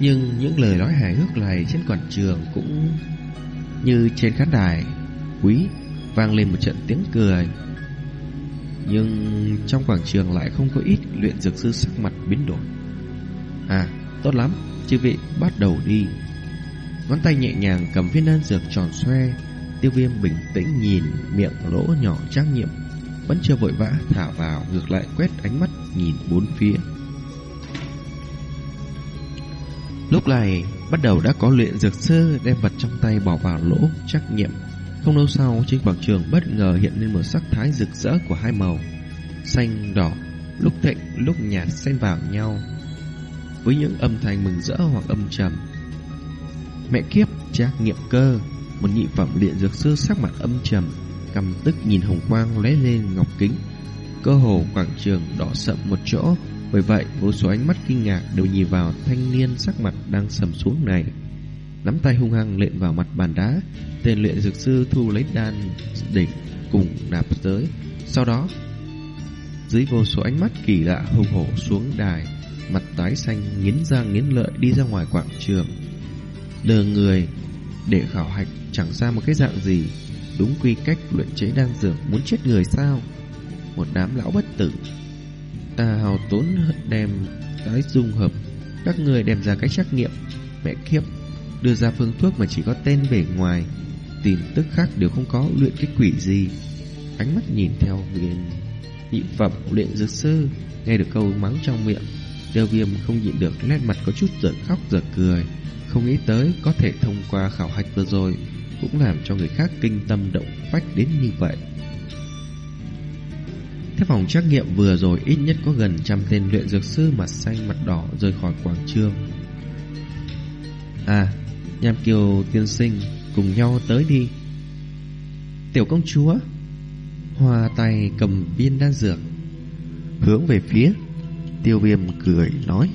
Nhưng những lời nói hài hước này trên quảng trường cũng như trên khán đài quý vang lên một trận tiếng cười. Nhưng trong quảng trường lại không có ít luyện dược sư sắc mặt biến đổi. À, tốt lắm, chư vị bắt đầu đi. Ngón tay nhẹ nhàng cầm viên đan dược tròn xoe, tiêu viêm bình tĩnh nhìn miệng lỗ nhỏ trang nhiệm, vẫn chưa vội vã thả vào, ngược lại quét ánh mắt nhìn bốn phía. Lúc này, bắt đầu đã có luyện dược sư đem vật trong tay bỏ vào lỗ trắc nghiệm. Không lâu sau, trên quảng trường bất ngờ hiện lên một sắc thái rực rỡ của hai màu, xanh đỏ, lúc thịnh lúc nhạt xen vào nhau, với những âm thanh mừng rỡ hoặc âm trầm. Mẹ kiếp, trắc nghiệm cơ, một nhị phẩm luyện dược sư sắc mặt âm trầm, cầm tức nhìn hồng quang lóe lên ngọc kính. Cơ hồ quảng trường đỏ sậm một chỗ, bởi vậy, vô số ánh mắt kinh ngạc đều nhìn vào thanh niên sắc mặt đang sầm xuống này. Nắm tay hung hăng lện vào mặt bàn đá, tên luyện dược sư thu lấy đan đỉnh, cùng nạp tới. Sau đó, dưới vô số ánh mắt kỳ lạ hùng hổ xuống đài, mặt tái xanh nghiến răng nghiến lợi đi ra ngoài quảng trường. đờ người để khảo hạch chẳng ra một cái dạng gì, đúng quy cách luyện chế đan dược muốn chết người sao? Một đám lão bất tử. Ta hào tốn đem cái dung hợp, các người đem ra cái trắc nghiệm, mẹ kiếp, đưa ra phương thuốc mà chỉ có tên bề ngoài, tin tức khác đều không có luyện cái quỷ gì. Ánh mắt nhìn theo viên nhị phẩm luyện dược sư, nghe được câu mắng trong miệng, Tiêu viêm không nhịn được nét mặt có chút giận khóc giận cười. Không nghĩ tới có thể thông qua khảo hạch vừa rồi Cũng làm cho người khác kinh tâm động phách đến như vậy. Thế phòng trắc nghiệm vừa rồi ít nhất có gần trăm tên luyện dược sư mặt xanh mặt đỏ rời khỏi quảng trường. À, Nham Kiều tiên sinh cùng nhau tới đi. Tiểu công chúa Hòa tay cầm viên đan dược. Hướng về phía Tiêu viêm cười nói.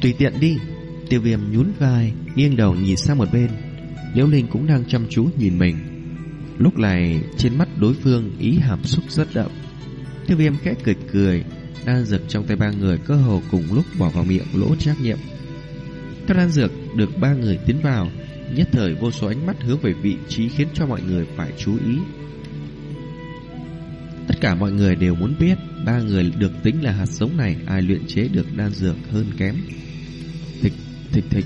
Tùy tiện đi Tiêu viêm nhún vai Nghiêng đầu nhìn sang một bên. Liễu Linh cũng đang chăm chú nhìn mình. Lúc này trên mắt đối phương Ý hàm xúc rất đậm Tiêu viêm khẽ cười cười Đan dược trong tay ba người cơ hồ cùng lúc bỏ vào miệng lỗ trách nhiệm Các đan dược được ba người tiến vào Nhất thời vô số ánh mắt hướng về vị trí Khiến cho mọi người phải chú ý Tất cả mọi người đều muốn biết ba người được tính là hạt giống này ai luyện chế được đan dược hơn kém. Thịch, thịch thịch.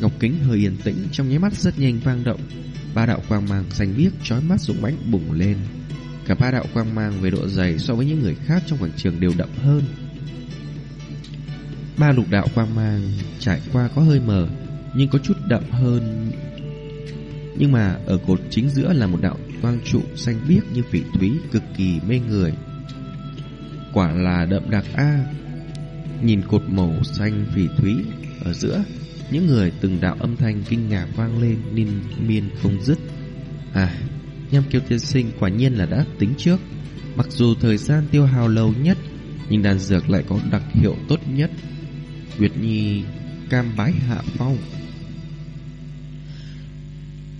Ngọc kính hơi yên tĩnh trong nháy mắt rất nhanh vang động. Ba đạo quang mang xanh biếc chói mắt rụng bánh bùng lên. Cả ba đạo quang mang về độ dày so với những người khác trong quảng trường đều đậm hơn. Ba lục đạo quang mang trải qua có hơi mờ, nhưng có chút đậm hơn. Nhưng mà ở cột chính giữa là một đạo quang trụ xanh biếc như phỉ thúy cực kỳ mê người. Quả là đậm đặc a. Nhìn cột màu xanh phỉ thúy ở giữa, những người từng đạo âm thanh kinh ngạc vang lên liên miên không dứt. À, Nham kiêu tiên sinh quả nhiên là đã tính trước. Mặc dù thời gian tiêu hao lâu nhất, nhưng đàn dược lại có đặc hiệu tốt nhất. Nguyệt Nhi cam bái hạ phong.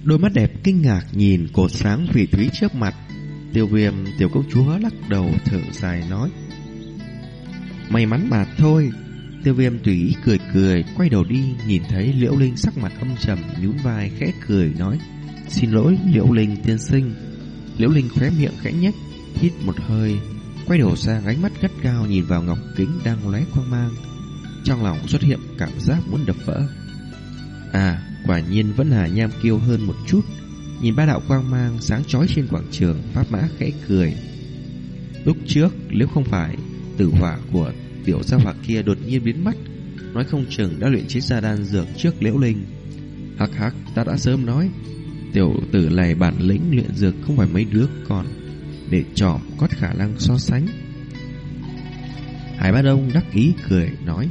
Đôi mắt đẹp kinh ngạc nhìn cột sáng phỉ thúy trước mặt. Tiêu viêm tiểu công chúa lắc đầu thở dài nói. May mắn mà thôi. Tiêu viêm tùy ý cười cười, quay đầu đi, nhìn thấy Liễu Linh sắc mặt âm trầm, nhún vai khẽ cười nói. Xin lỗi Liễu Linh tiên sinh. Liễu Linh khóe miệng khẽ nhếch, hít một hơi, quay đầu sang ánh mắt gắt cao nhìn vào ngọc kính đang lóe quang mang. Trong lòng xuất hiện cảm giác muốn đập vỡ. À, Quả nhiên vẫn là nham kiêu hơn một chút Nhìn ba đạo quang mang sáng chói trên quảng trường Pháp mã khẽ cười Lúc trước nếu không phải Tử hỏa của tiểu gia hỏa kia đột nhiên biến mất. Nói không chừng đã luyện chế ra đan dược trước liễu linh. Hắc hắc ta đã sớm nói Tiểu tử này bản lĩnh luyện dược Không phải mấy đứa còn Để trọm có khả năng so sánh. Hải Ba Đông đắc ý cười nói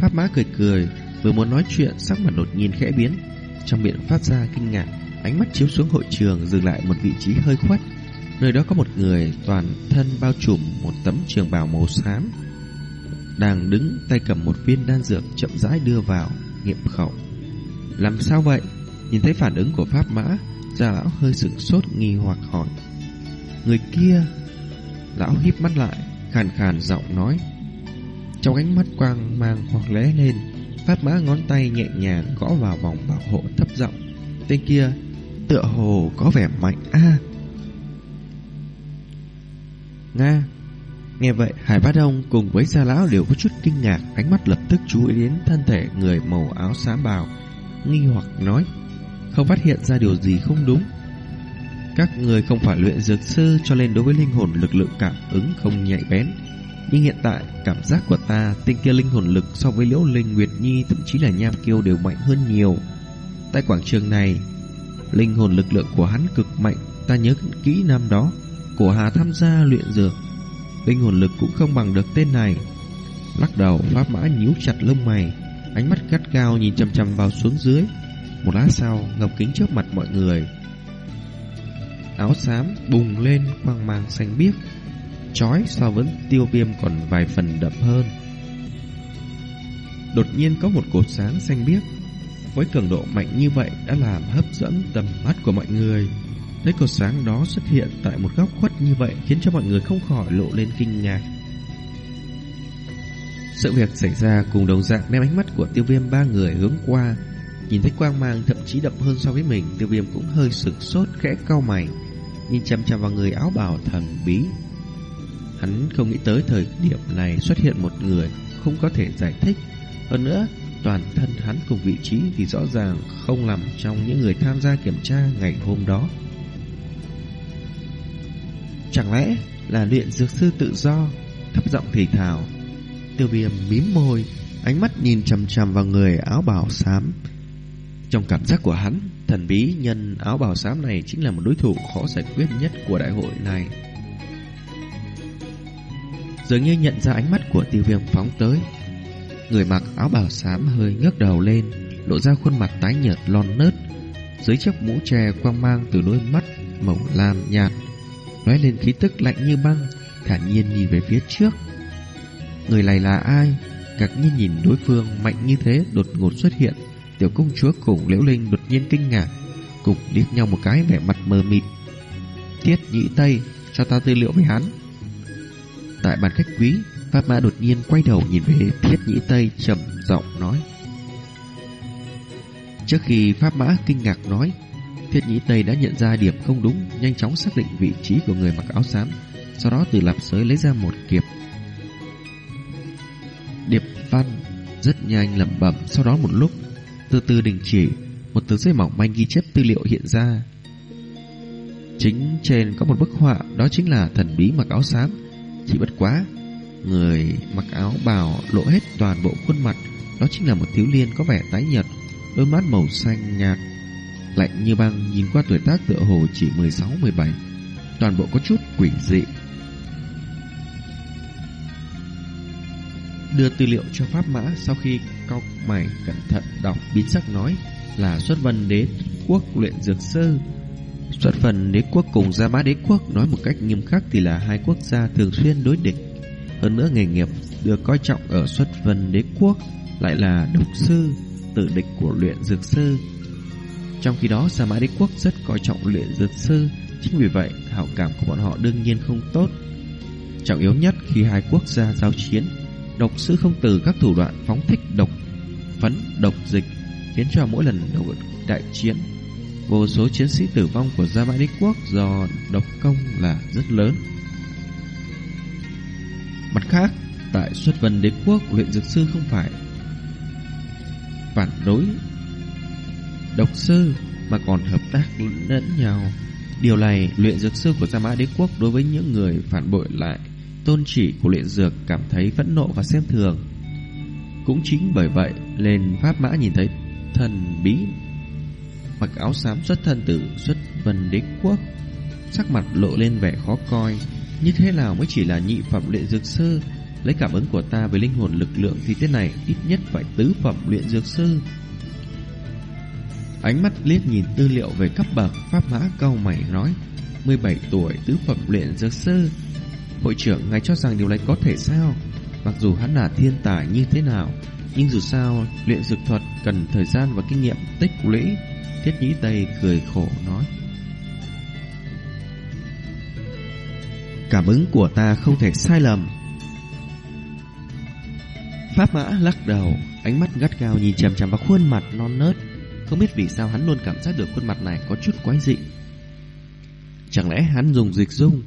Pháp mã cười cười Vừa muốn nói chuyện sắc mặt đột nhiên khẽ biến. Trong miệng phát ra kinh ngạc, ánh mắt chiếu xuống hội trường dừng lại một vị trí hơi khuất. Nơi đó có một người toàn thân bao trùm một tấm trường bào màu xám, đang đứng tay cầm một viên đan dược chậm rãi đưa vào nghiệm khẩu. Làm sao vậy? Nhìn thấy phản ứng của Pháp Mã, Gia lão hơi sửng sốt nghi hoặc hỏi. Người kia, lão híp mắt lại, khàn khàn giọng nói. Trong ánh mắt quang mang hoặc lé lên, Pháp mã ngón tay nhẹ nhàng gõ vào vòng bảo hộ thấp giọng. Tên kia tựa hồ có vẻ mạnh a. Nga. Nghe vậy, Hải Bát Đông cùng với Gia Lão đều có chút kinh ngạc, ánh mắt lập tức chú ý đến thân thể người màu áo xám bào, nghi hoặc nói, không phát hiện ra điều gì không đúng. Các người không phải luyện dược sư cho nên đối với linh hồn lực lượng cảm ứng không nhạy bén, nhưng hiện tại cảm giác của ta tinh kia linh hồn lực so với Liễu Linh Nguyệt Nhi Thậm chí là Nham Kiêu đều mạnh hơn nhiều. Tại quảng trường này Linh hồn lực lượng của hắn cực mạnh. Ta nhớ kỹ năm đó Của Hà tham gia luyện dược Linh hồn lực cũng không bằng được tên này. Lắc đầu, Pháp Mã nhíu chặt lông mày, Ánh mắt gắt cao nhìn chằm chằm vào xuống dưới. Một lát sau ngập kính trước mặt mọi người. Áo xám bùng lên quang mang xanh biếc. Chói so với tiêu viêm còn vài phần đậm hơn. Đột nhiên có một cột sáng xanh biếc. Với cường độ mạnh như vậy đã làm hấp dẫn tầm mắt của mọi người. Thấy cột sáng đó xuất hiện tại một góc khuất như vậy khiến cho mọi người không khỏi lộ lên kinh ngạc. Sự việc xảy ra cùng đồng dạng đem ánh mắt của tiêu viêm ba người hướng qua. Nhìn thấy quang mang thậm chí đậm hơn so với mình, tiêu viêm cũng hơi sửng sốt khẽ cau mày, nhìn chăm chăm vào người áo bào thần bí. Hắn không nghĩ tới thời điểm này xuất hiện một người không có thể giải thích. Hơn nữa, toàn thân hắn cùng vị trí thì rõ ràng không nằm trong những người tham gia kiểm tra ngày hôm đó. Chẳng lẽ là luyện dược sư tự do, Thấp giọng thì thào. Tiêu viêm mím môi, Ánh mắt nhìn chằm chằm vào người áo bào xám. Trong cảm giác của hắn, Thần bí nhân áo bào xám này Chính là một đối thủ khó giải quyết nhất của đại hội này. Dường như nhận ra ánh mắt của tiêu viêm phóng tới. Người mặc áo bào xám hơi ngước đầu lên, Lộ ra khuôn mặt tái nhợt, lon nớt, Dưới chiếc mũ tre quang mang từ đôi mắt màu lam nhạt lóe lên khí tức lạnh như băng, thản nhiên nhìn về phía trước. Người này là ai? Ngạc nhiên nhìn đối phương mạnh như thế đột ngột xuất hiện, tiểu công chúa cùng Liễu Linh đột nhiên kinh ngạc, cùng liếc nhau một cái vẻ mặt mờ mịt. Tiết Nhị Tây, cho ta tư liệu về hắn. Tại bàn khách quý, Pháp Mã đột nhiên quay đầu nhìn về tiết Nhị Tây trầm giọng nói. Trước khi Pháp Mã kinh ngạc nói, Thiết Nhĩ Tây đã nhận ra điểm không đúng, nhanh chóng xác định vị trí của người mặc áo xám, sau đó từ lạp sới lấy ra một kiệp. Điệp văn rất nhanh lẩm bẩm, sau đó một lúc từ từ đình chỉ, một tờ giấy mỏng manh ghi chép tư liệu hiện ra. Chính trên có một bức họa, đó chính là thần bí mặc áo xám, chỉ bất quá người mặc áo bào lộ hết toàn bộ khuôn mặt, đó chính là một thiếu niên có vẻ tái nhợt, đôi mắt màu xanh nhạt lạnh như băng nhìn qua tuổi tác tựa hồ chỉ 16-17, toàn bộ có chút quỷ dị. Đưa tư liệu cho Pháp Mã sau khi cao mày cẩn thận đọc biến sắc nói là xuất vân đế quốc luyện dược sư. Xuất vân đế quốc cùng Gia Mã đế quốc nói một cách nghiêm khắc thì là hai quốc gia thường xuyên đối địch. Hơn nữa nghề nghiệp được coi trọng ở xuất vân đế quốc lại là độc sư, tự địch của luyện dược sư trong khi đó Sa Mã Đế Quốc rất coi trọng luyện dược sư. Chính vì vậy hảo cảm của bọn họ đương nhiên không tốt. Trọng yếu nhất khi hai quốc gia giao chiến Độc sư không từ các thủ đoạn phóng thích độc phấn độc dịch Khiến cho mỗi lần đầu đại chiến Vô số chiến sĩ tử vong của Gia Mã Đế Quốc do độc công là rất lớn. Mặt khác, tại xuất vân đế quốc luyện dược sư không phải phản đối độc sư mà còn hợp tác lẫn nhau. Điều này, luyện dược sư của Gia Mã Đế Quốc đối với những người phản bội lại tôn chỉ của luyện dược cảm thấy phẫn nộ và xem thường. Cũng chính bởi vậy, lên Pháp Mã nhìn thấy thần bí mặc áo xám xuất thân tử xuất vân đế quốc sắc mặt lộ lên vẻ khó coi như thế nào mới chỉ là nhị phẩm luyện dược sư lấy cảm ứng của ta với linh hồn lực lượng thì thế này ít nhất phải tứ phẩm luyện dược sư Ánh mắt liếc nhìn tư liệu về cấp bậc Pháp mã câu mày nói 17 tuổi, tứ phẩm luyện dược sư. Hội trưởng, ngài cho rằng điều này có thể sao? Mặc dù hắn là thiên tài như thế nào, Nhưng dù sao, Luyện dược thuật cần thời gian và kinh nghiệm tích lũy. Thiết nhĩ Tây cười khổ nói, Cảm ứng của ta không thể sai lầm. Pháp mã lắc đầu, Ánh mắt gắt gao nhìn chằm chằm vào khuôn mặt non nớt không biết vì sao hắn luôn cảm giác được khuôn mặt này có chút quái dị. Chẳng lẽ hắn dùng dịch dung?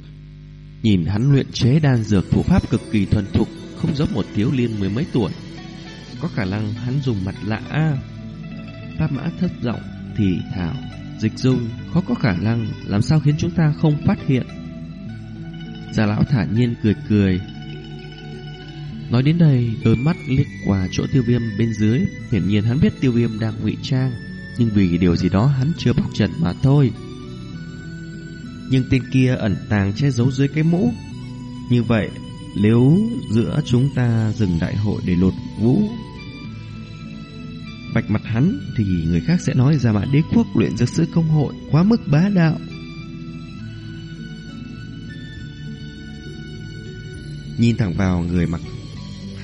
Nhìn hắn luyện chế đan dược thủ pháp cực kỳ thuần thục, Không giống một thiếu liên mười mấy tuổi. Có khả năng hắn dùng mặt lạ a. Pháp mã thất giọng thì thảo Dịch dung, khó có khả năng. Làm sao khiến chúng ta không phát hiện? Già lão thản nhiên cười cười. Nói đến đây, Đôi mắt liếc qua chỗ tiêu viêm bên dưới. Hiển nhiên hắn biết tiêu viêm đang ngụy trang nhưng vì điều gì đó hắn chưa bóc trần mà thôi. Nhưng tên kia ẩn tàng che giấu dưới cái mũ. Như vậy, nếu giữa chúng ta dừng đại hội để lột vũ vạch mặt hắn thì người khác sẽ nói ra mà đế quốc luyện dược sư công hội quá mức bá đạo. Nhìn thẳng vào người mặc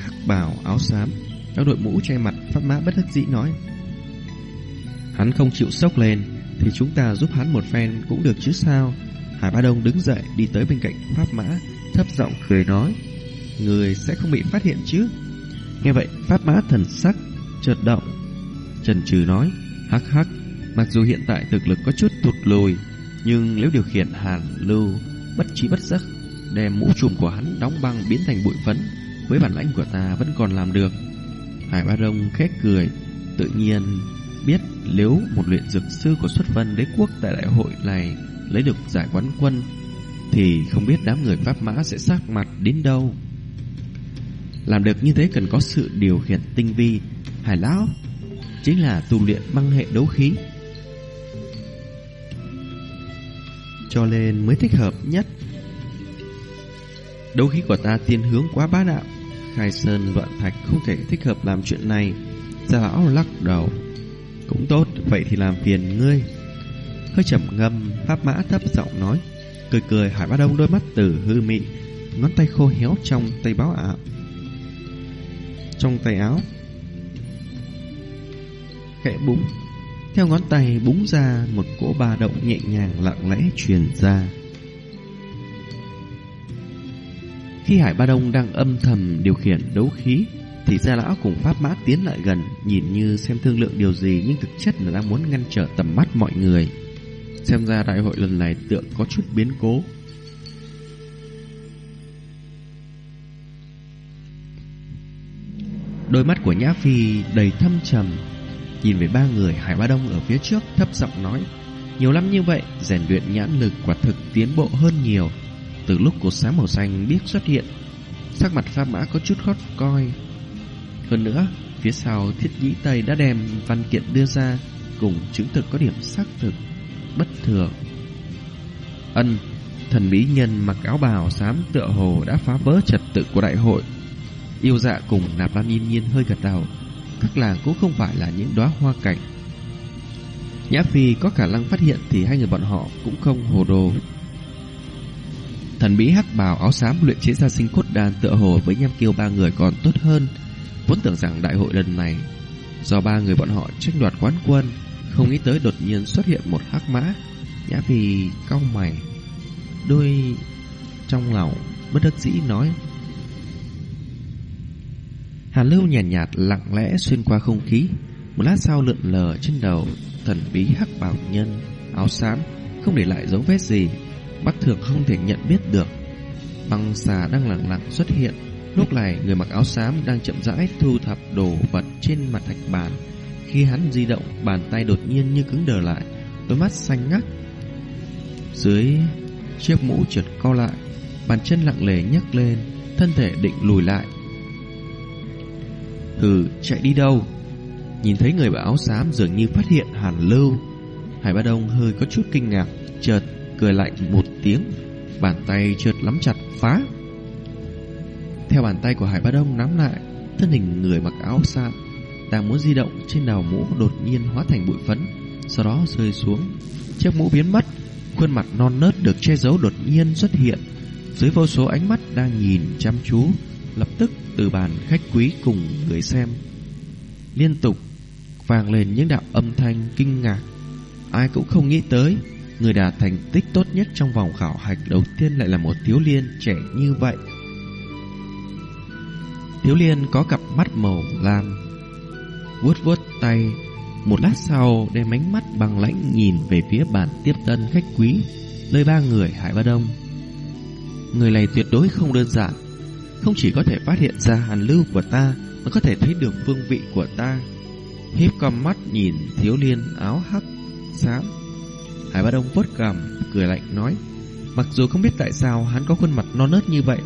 hắc bào áo xám, áo đội mũ che mặt pháp mã bất đắc dĩ nói: Hắn không chịu sốc lên, Thì chúng ta giúp hắn một phen cũng được chứ sao? Hải Ba Đông đứng dậy, đi tới bên cạnh Pháp Mã, Thấp giọng cười nói, Người sẽ không bị phát hiện chứ? Nghe vậy, Pháp Mã thần sắc chợt động. Trần Trừ nói, Hắc hắc, Mặc dù hiện tại thực lực có chút tụt lùi, Nhưng nếu điều khiển hàn lưu Bất trí bất giấc Đem mũ trùm của hắn đóng băng biến thành bụi phấn, Với bản lãnh của ta vẫn còn làm được. Hải Ba Đông khét cười, Tự nhiên biết nếu một luyện dược sư của xuất vân đế quốc tại đại hội này lấy được giải quán quân thì không biết đám người Pháp Mã sẽ sắc mặt đến đâu. Làm được như thế cần có sự điều khiển tinh vi, hải lão chính là tu luyện băng hệ đấu khí. Cho nên mới thích hợp nhất. Đấu khí của ta tiên hướng quá bá đạo, khai sơn vạn thạch không thể thích hợp làm chuyện này. Gia lão lắc đầu. Cũng tốt, vậy thì làm phiền ngươi. Hơi trầm ngâm, pháp mã thấp giọng nói. Cười cười Hải Bá Đông đôi mắt tử hư mị, ngón tay khô héo trong tay báo ảo. Trong tay áo. Khẽ búng. Theo ngón tay búng ra một cỗ ba động nhẹ nhàng lặng lẽ truyền ra. Khi Hải Ba Đông đang âm thầm điều khiển đấu khí, thì gia lão cùng pháp mã tiến lại gần, nhìn như xem thương lượng điều gì nhưng thực chất là đang muốn ngăn trở tầm mắt mọi người. Xem ra đại hội lần này tượng có chút biến cố. Đôi mắt của Nhã Phi đầy thâm trầm, nhìn về ba người Hải Ba Đông ở phía trước thấp giọng nói: "Nhiều năm như vậy, rèn luyện nhãn lực quả thực tiến bộ hơn nhiều." Từ lúc cột sáng màu xanh biết xuất hiện, sắc mặt Pháp Mã có chút khót coi, hơn nữa, phía sau thiết nhĩ Tây đã đem văn kiện đưa ra cùng chứng thực có điểm xác thực bất thường. Ân, thần bí nhân mặc áo bào xám tựa hồ đã phá vỡ trật tự của đại hội. Yêu dạ cùng nạp lan yên nhiên hơi gật đầu. Các làng cũng không phải là những đóa hoa cảnh. Nhã Phi có khả năng phát hiện thì hai người bọn họ cũng không hồ đồ. Thần bí hắc bào áo xám luyện chế ra sinh cốt đan tựa hồ với nham kiêu ba người còn tốt hơn. Vốn tưởng rằng đại hội lần này Do ba người bọn họ tranh đoạt quán quân Không nghĩ tới đột nhiên xuất hiện một hắc mã. Nhã phi cau mày Đôi trong lòng bất đắc dĩ nói Hàn lưu nhàn nhạt, nhạt lặng lẽ xuyên qua không khí Một lát sau lượn lờ trên đầu Thần bí hắc bảo nhân Áo xám Không để lại dấu vết gì Bắc thường không thể nhận biết được. Băng xà đang lặng lặng xuất hiện Lúc này, người mặc áo xám đang chậm rãi thu thập đồ vật trên mặt thạch bàn. Khi hắn di động, bàn tay đột nhiên như cứng đờ lại, Đôi mắt xanh ngắt. Dưới chiếc mũ trượt co lại, Bàn chân lặng lề nhấc lên, Thân thể định lùi lại. Hừ chạy đi đâu? Nhìn thấy người mặc áo xám dường như phát hiện hàn lưu. Hải Ba Đông hơi có chút kinh ngạc, Chợt cười lạnh một tiếng, Bàn tay trượt lắm chặt phá theo bàn tay của Hải Bá Đông nắm lại, thân hình người mặc áo sam đang muốn di động trên đầu mũ đột nhiên hóa thành bụi phấn, sau đó rơi xuống. Chiếc mũ biến mất, khuôn mặt non nớt được che giấu đột nhiên xuất hiện. Dưới vô số ánh mắt đang nhìn chăm chú, lập tức từ bàn khách quý cùng người xem liên tục vang lên những đạo âm thanh kinh ngạc. Ai cũng không nghĩ tới, người đạt thành tích tốt nhất trong vòng khảo hạch đầu tiên lại là một thiếu liên trẻ như vậy. Thiếu liên có cặp mắt màu lam, vuốt vuốt tay, Một lát sau đem ánh mắt bằng lãnh nhìn về phía bàn tiếp tân khách quý, Nơi ba người Hải Ba Đông. Người này tuyệt đối không đơn giản. Không chỉ có thể phát hiện ra hàn lưu của ta, Mà có thể thấy được phương vị của ta. Hiếp con mắt nhìn thiếu liên áo hắc, xám. Hải Ba Đông vốt cằm, cười lạnh nói, Mặc dù không biết tại sao hắn có khuôn mặt non nớt như vậy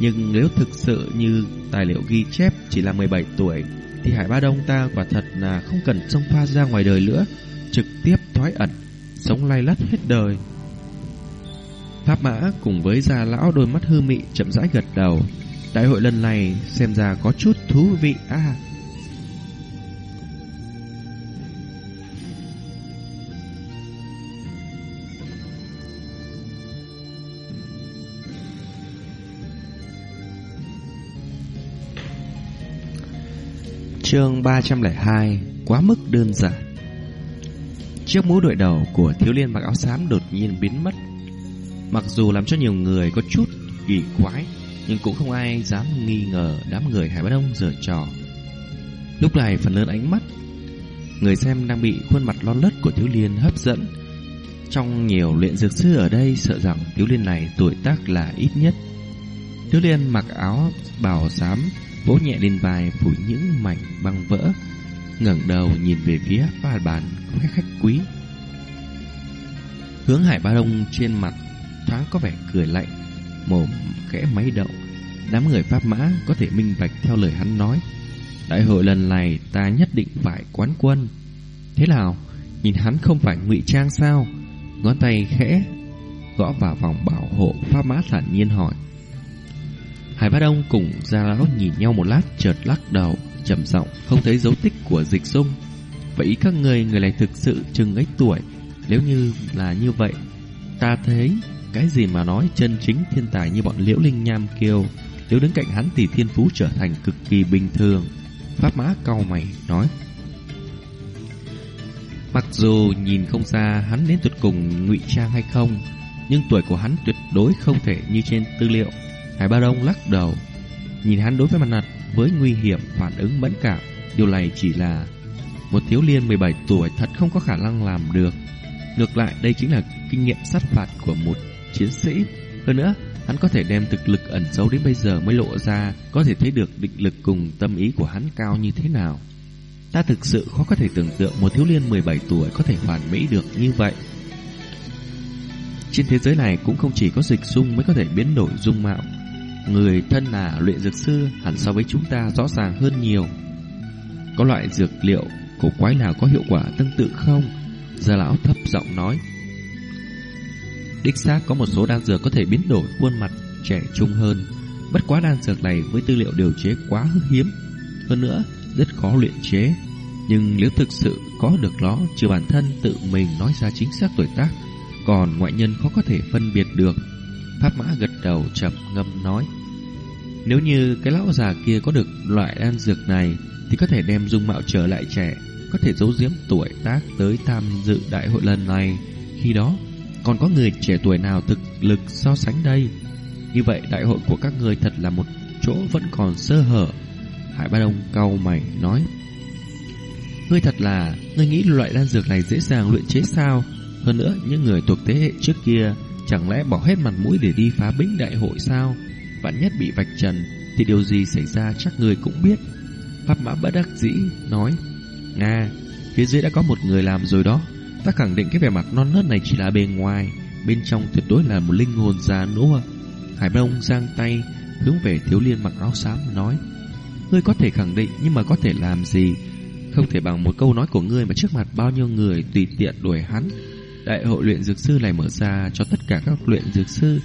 nhưng nếu thực sự như tài liệu ghi chép chỉ là 17 tuổi, Thì Hải Ba Đông ta quả thật là không cần xông pha ra ngoài đời nữa, Trực tiếp thoái ẩn, Sống lay lắt hết đời. Pháp Mã cùng với già lão đôi mắt hư mị chậm rãi gật đầu. Đại hội lần này xem ra có chút thú vị à Chương 302 Quá mức đơn giản Chiếc mũ đội đầu của thiếu liên mặc áo xám đột nhiên biến mất. Mặc dù làm cho nhiều người có chút kỳ quái, nhưng cũng không ai dám nghi ngờ đám người Hải Bá Đông giở trò. Lúc này phần lớn ánh mắt người xem đang bị khuôn mặt lo lất của thiếu liên hấp dẫn. Trong nhiều luyện dược sư ở đây sợ rằng thiếu liên này tuổi tác là ít nhất. Thiếu liên mặc áo bào xám, vỗ nhẹ lên vai phủ những mảnh băng vỡ, ngẩng đầu nhìn về phía pha bàn khách khách quý. Hướng Hải Ba Đông trên mặt thoáng có vẻ cười lạnh, mồm khẽ máy động. Đám người Pháp Mã có thể minh bạch theo lời hắn nói. Đại hội lần này ta nhất định phải quán quân. Thế nào? Nhìn hắn không phải ngụy trang sao? Ngón tay khẽ gõ vào vòng bảo hộ Pháp Mã thản nhiên hỏi. Hải Bát Đông cùng Gia Lão nhìn nhau một lát chợt lắc đầu, trầm giọng không thấy dấu tích của dịch dung. Vậy các người, người này thực sự chừng ấy tuổi, nếu như là như vậy, ta thấy cái gì mà nói chân chính thiên tài như bọn Liễu Linh Nham Kiều, nếu đứng cạnh hắn thì thiên phú trở thành cực kỳ bình thường. Pháp mã cau mày nói. Mặc dù nhìn không ra hắn đến tuyệt cùng ngụy trang hay không, nhưng tuổi của hắn tuyệt đối không thể như trên tư liệu. Hải Ba Đông lắc đầu, nhìn hắn đối với mặt nạt với nguy hiểm phản ứng mẫn cảm, điều này chỉ là một thiếu liên 17 tuổi thật không có khả năng làm được. Ngược lại, đây chính là kinh nghiệm sát phạt của một chiến sĩ. Hơn nữa, hắn có thể đem thực lực ẩn giấu đến bây giờ mới lộ ra, có thể thấy được định lực cùng tâm ý của hắn cao như thế nào. Ta thực sự khó có thể tưởng tượng một thiếu liên 17 tuổi có thể hoàn mỹ được như vậy. Trên thế giới này cũng không chỉ có dịch dung mới có thể biến đổi dung mạo. Người thân là luyện dược sư hẳn so với chúng ta rõ ràng hơn nhiều. Có loại dược liệu cổ quái nào có hiệu quả tương tự không? Gia lão thấp giọng nói. Đích xác có một số đan dược có thể biến đổi khuôn mặt trẻ trung hơn. Bất quá đan dược này với tư liệu điều chế quá hiếm. Hơn nữa, rất khó luyện chế. Nhưng nếu thực sự có được nó, trừ bản thân tự mình nói ra chính xác tuổi tác, còn ngoại nhân khó có thể phân biệt được. Pháp mã gật đầu chậm ngâm nói. Nếu như cái lão già kia có được loại đan dược này, thì có thể đem dung mạo trở lại trẻ, có thể giấu giếm tuổi tác tới tham dự đại hội lần này. Khi đó, còn có người trẻ tuổi nào thực lực so sánh đây? Như vậy đại hội của các người thật là một chỗ vẫn còn sơ hở. Hải Ba Đông cau mày nói. Ngươi thật là, ngươi nghĩ loại đan dược này dễ dàng luyện chế sao? Hơn nữa, những người thuộc thế hệ trước kia chẳng lẽ bỏ hết mặt mũi để đi phá bính đại hội sao? Vạn nhất bị vạch trần thì điều gì xảy ra chắc người cũng biết. Pháp mã bất đắc dĩ nói Nga, phía dưới đã có một người làm rồi đó Ta khẳng định cái vẻ mặt non nớt này chỉ là bề ngoài Bên trong tuyệt đối là một linh hồn già nua Hải Đông giang tay Hướng về thiếu liên mặc áo xám nói Ngươi có thể khẳng định Nhưng mà có thể làm gì Không thể bằng một câu nói của ngươi Mà trước mặt bao nhiêu người tùy tiện đuổi hắn Đại hội luyện dược sư này mở ra Cho tất cả các luyện dược sư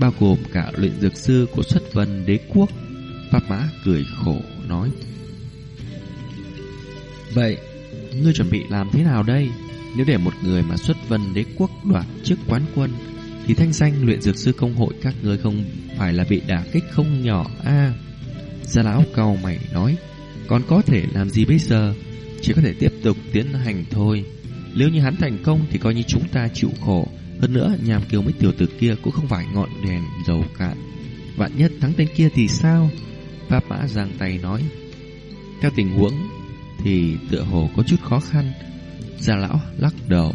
Bao gồm cả luyện dược sư của xuất vân đế quốc Pháp mã cười khổ nói Vậy, ngươi chuẩn bị làm thế nào đây? Nếu để một người mà xuất vân đế quốc đoạt chức quán quân, thì thanh danh luyện dược sư công hội các ngươi không phải là bị đả kích không nhỏ a Gia lão cao mày nói, còn có thể làm gì bây giờ? Chỉ có thể tiếp tục tiến hành thôi. Nếu như hắn thành công thì coi như chúng ta chịu khổ. Hơn nữa, nhàm kiều mấy tiểu tử kia cũng không phải ngọn đèn dầu cạn. Vạn nhất thắng tên kia thì sao? Pháp mã giang tay nói. Theo tình huống thì tựa hồ có chút khó khăn. già lão lắc đầu.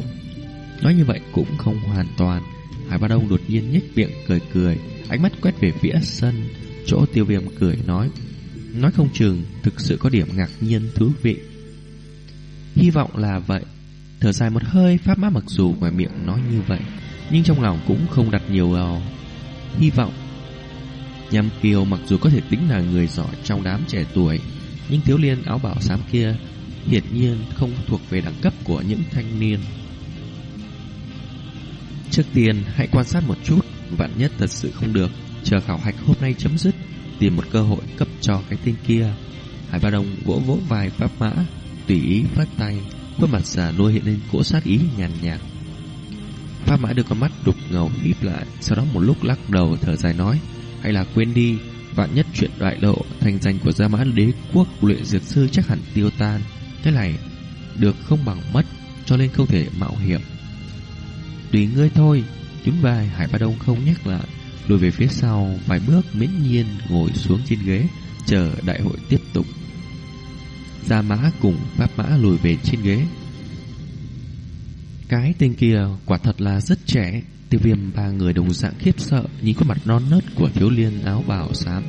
Nói như vậy cũng không hoàn toàn. Hải Ba Đông đột nhiên nhếch miệng cười cười, ánh mắt quét về phía sân, chỗ tiêu viêm cười nói. Nói không chừng thực sự có điểm ngạc nhiên thú vị. Hy vọng là vậy. Thở dài một hơi, Pháp Mã mặc dù ngoài miệng nói như vậy, nhưng trong lòng cũng không đặt nhiều vào hy vọng. Nham Kiều mặc dù có thể tính là người giỏi trong đám trẻ tuổi, nhưng thiếu liên áo bảo xám kia hiển nhiên không thuộc về đẳng cấp của những thanh niên. Trước tiên, hãy quan sát một chút, vạn nhất thật sự không được, chờ khảo hạch hôm nay chấm dứt, tìm một cơ hội cấp cho cái tên kia. Hải Ba Đông vỗ vỗ vài pháp mã, tùy ý phát tay, khuôn mặt già nuôi hiện lên cỗ sát ý nhàn nhạt. Pháp mã đưa con mắt đục ngầu híp lại, sau đó một lúc lắc đầu thở dài nói, hay là quên đi, Vạn nhất chuyện đại lộ Thành danh của Gia Mã đế quốc luyện dược sư chắc hẳn tiêu tan Thế này Được không bằng mất cho nên không thể mạo hiểm. Tùy ngươi thôi, nhún vai Hải Ba Đông không nhắc lại, lùi về phía sau vài bước miễn nhiên ngồi xuống trên ghế, chờ đại hội tiếp tục. Gia Mã cùng Pháp Mã lùi về trên ghế. Cái tên kia quả thật là rất trẻ, tiêu viêm ba người đồng dạng khiếp sợ nhìn khuôn mặt non nớt của thiếu liên áo bào xám.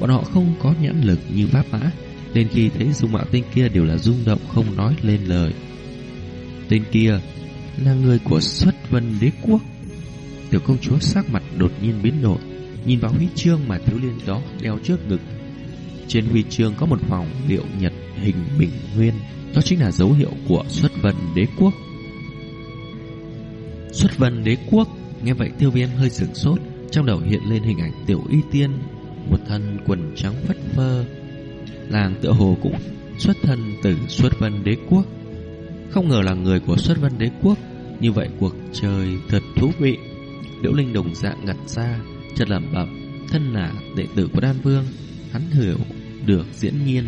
Bọn họ không có nhãn lực như Pháp Mã, nên khi thấy dung mạo tên kia đều là rung động không nói lên lời. Tên kia là người của xuất vân đế quốc. Tiểu công chúa sắc mặt đột nhiên biến đổi, nhìn vào huy chương mà thiếu liên đó đeo trước ngực. Trên huy chương có một vòng liệu nhật hình bình nguyên, đó chính là dấu hiệu của xuất vân đế quốc. Xuất vân đế quốc, nghe vậy tiêu viêm hơi sửng sốt, trong đầu hiện lên hình ảnh tiểu y tiên, một thân quần trắng phất phơ. Làng tựa hồ cũng xuất thân từ xuất vân đế quốc. Không ngờ là người của xuất vân đế quốc, như vậy cuộc trời thật thú vị. Liễu Linh đồng dạng ngặt ra, chợt lẩm bẩm, thân là đệ tử của Đan Vương, hắn hiểu được diễn nhiên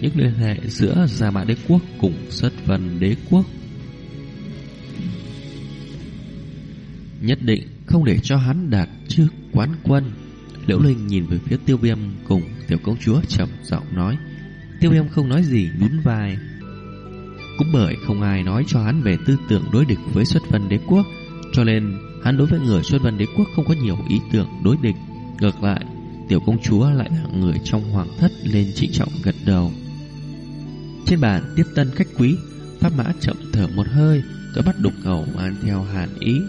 những liên hệ giữa Gia Mã Đế Quốc cùng xuất vân Đế Quốc. Nhất định không để cho hắn đạt trước quán quân. Liễu Linh nhìn về phía tiêu viêm cùng tiểu công chúa trầm giọng nói. Tiêu viêm không nói gì nhún vai. Cũng bởi không ai nói cho hắn về tư tưởng đối địch với xuất vân đế quốc, cho nên hắn đối với người xuất vân đế quốc không có nhiều ý tưởng đối địch. Ngược lại, tiểu công chúa lại là người trong hoàng thất lên trịnh trọng gật đầu. Trên bàn tiếp tân khách quý, pháp mã chậm thở một hơi, cỡ bắt đục ngầu mang theo hàn ý.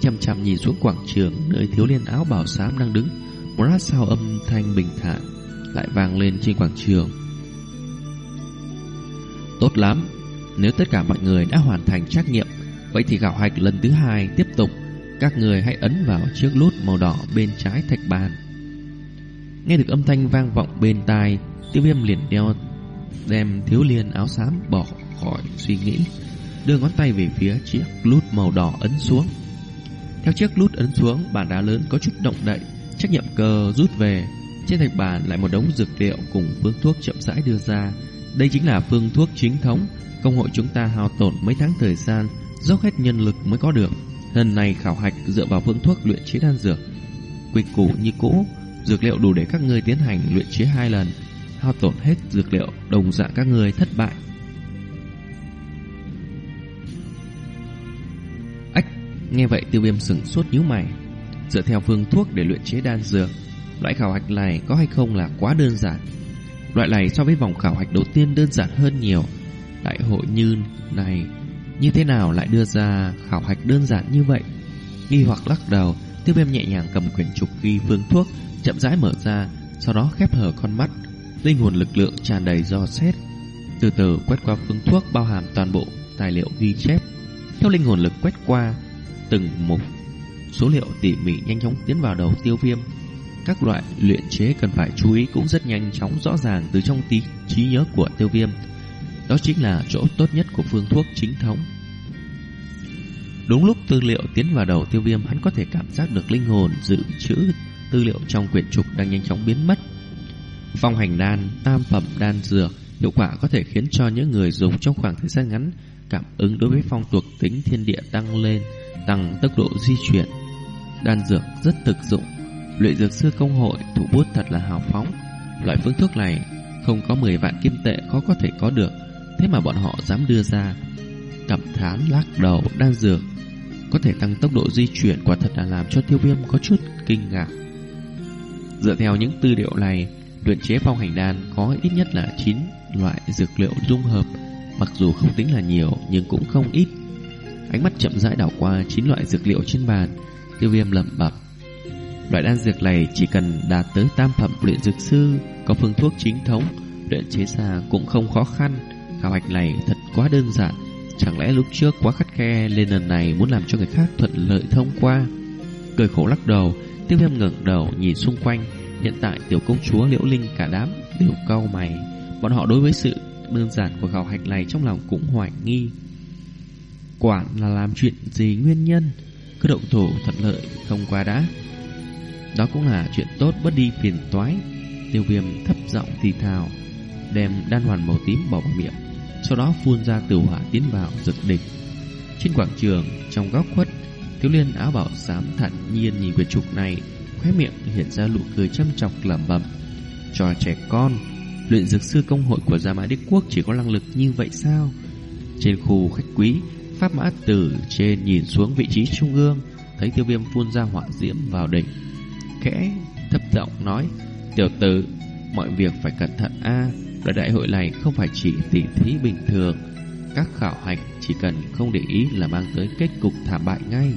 Chăm chăm nhìn xuống quảng trường nơi thiếu liên áo bảo sám đang đứng, một lát sau âm thanh bình thản lại vang lên trên quảng trường. Tốt lắm, nếu tất cả mọi người đã hoàn thành trách nhiệm, vậy thì gạo hạch lần thứ hai tiếp tục. Các người hãy ấn vào chiếc lút màu đỏ bên trái thạch bàn. Nghe được âm thanh vang vọng bên tai, tiêu viêm liền đeo đem thiếu liên áo xám bỏ khỏi suy nghĩ, đưa ngón tay về phía chiếc lút màu đỏ ấn xuống. Theo chiếc lút ấn xuống, bàn đá lớn có chút động đậy, trách nhiệm cơ rút về. Trên thạch bàn lại một đống dược liệu cùng phương thuốc chậm rãi đưa ra. Đây chính là phương thuốc chính thống, công hội chúng ta hao tổn mấy tháng thời gian, dốc hết nhân lực mới có được. Lần này khảo hạch dựa vào phương thuốc luyện chế đan dược. Quy củ như cũ, dược liệu đủ để các ngươi tiến hành luyện chế hai lần, hao tổn hết dược liệu, đồng dạng các người thất bại. Ách, nghe vậy tiêu viêm sừng sốt nhíu mày. Dựa theo phương thuốc để luyện chế đan dược, loại khảo hạch này có hay không là quá đơn giản. Loại này so với vòng khảo hạch đầu tiên đơn giản hơn nhiều. Đại hội như này, như thế nào lại đưa ra khảo hạch đơn giản như vậy? Nghi hoặc lắc đầu, tiêu viêm nhẹ nhàng cầm quyển trục ghi phương thuốc, chậm rãi mở ra, sau đó khép hở con mắt, linh hồn lực lượng tràn đầy do xét. Từ từ quét qua phương thuốc bao hàm toàn bộ tài liệu ghi chép. Theo linh hồn lực quét qua, từng mục số liệu tỉ mỉ nhanh chóng tiến vào đầu tiêu viêm. Các loại luyện chế cần phải chú ý cũng rất nhanh chóng rõ ràng từ trong tí trí nhớ của tiêu viêm. Đó chính là chỗ tốt nhất của phương thuốc chính thống. Đúng lúc tư liệu tiến vào đầu tiêu viêm, hắn có thể cảm giác được linh hồn dự trữ tư liệu trong quyển trục đang nhanh chóng biến mất. Phong hành đan, tam phẩm đan dược hiệu quả có thể khiến cho những người dùng trong khoảng thời gian ngắn cảm ứng đối với phong thuộc tính thiên địa tăng lên, tăng tốc độ di chuyển. Đan dược rất thực dụng, luyện dược sư công hội thủ bút thật là hào phóng. Loại phương thuốc này không có 10 vạn kim tệ khó có thể có được, thế mà bọn họ dám đưa ra. Cảm thán lắc đầu đan dược có thể tăng tốc độ di chuyển quả thật là làm cho tiêu viêm có chút kinh ngạc. Dựa theo những tư liệu này, luyện chế phong hành đan có ít nhất là 9 loại dược liệu dung hợp, mặc dù không tính là nhiều nhưng cũng không ít. Ánh mắt chậm rãi đảo qua 9 loại dược liệu trên bàn, tiêu viêm lẩm bẩm. Loại đan dược này chỉ cần đạt tới tam phẩm luyện dược sư, có phương thuốc chính thống, luyện chế ra cũng không khó khăn. Khảo hạch này thật quá đơn giản, chẳng lẽ lúc trước quá khắt khe lên lần này muốn làm cho người khác thuận lợi thông qua. Cười khổ lắc đầu, tiêu viêm ngẩng đầu nhìn xung quanh, Hiện tại tiểu công chúa Liễu Linh cả đám đều cau mày. Bọn họ đối với sự đơn giản của khảo hạch này trong lòng cũng hoài nghi. Quản là làm chuyện gì nguyên nhân? Cứ động thủ thuận lợi không qua đã. Đó cũng là chuyện tốt bất đi phiền toái. Tiêu viêm thấp giọng thì thào, đem đan hoàn màu tím bỏ vào miệng. sau đó phun ra tử hỏa tiến vào giật địch. Trên quảng trường, trong góc khuất, thiếu liên áo bảo xám thản nhiên nhìn quyển trục này, khóe miệng hiện ra nụ cười châm chọc lẩm bẩm. cho trẻ con, luyện dược sư công hội của Gia Mã Đế Quốc chỉ có năng lực như vậy sao? Trên khu khách quý, Pháp Mã Tử trên nhìn xuống vị trí trung ương, thấy tiêu viêm phun ra hỏa diễm vào đỉnh. Khẽ, thấp giọng nói, tiểu tử, mọi việc phải cẩn thận a Đại đại hội này không phải chỉ tỉ thí bình thường Các khảo hạch chỉ cần không để ý là mang tới kết cục thảm bại ngay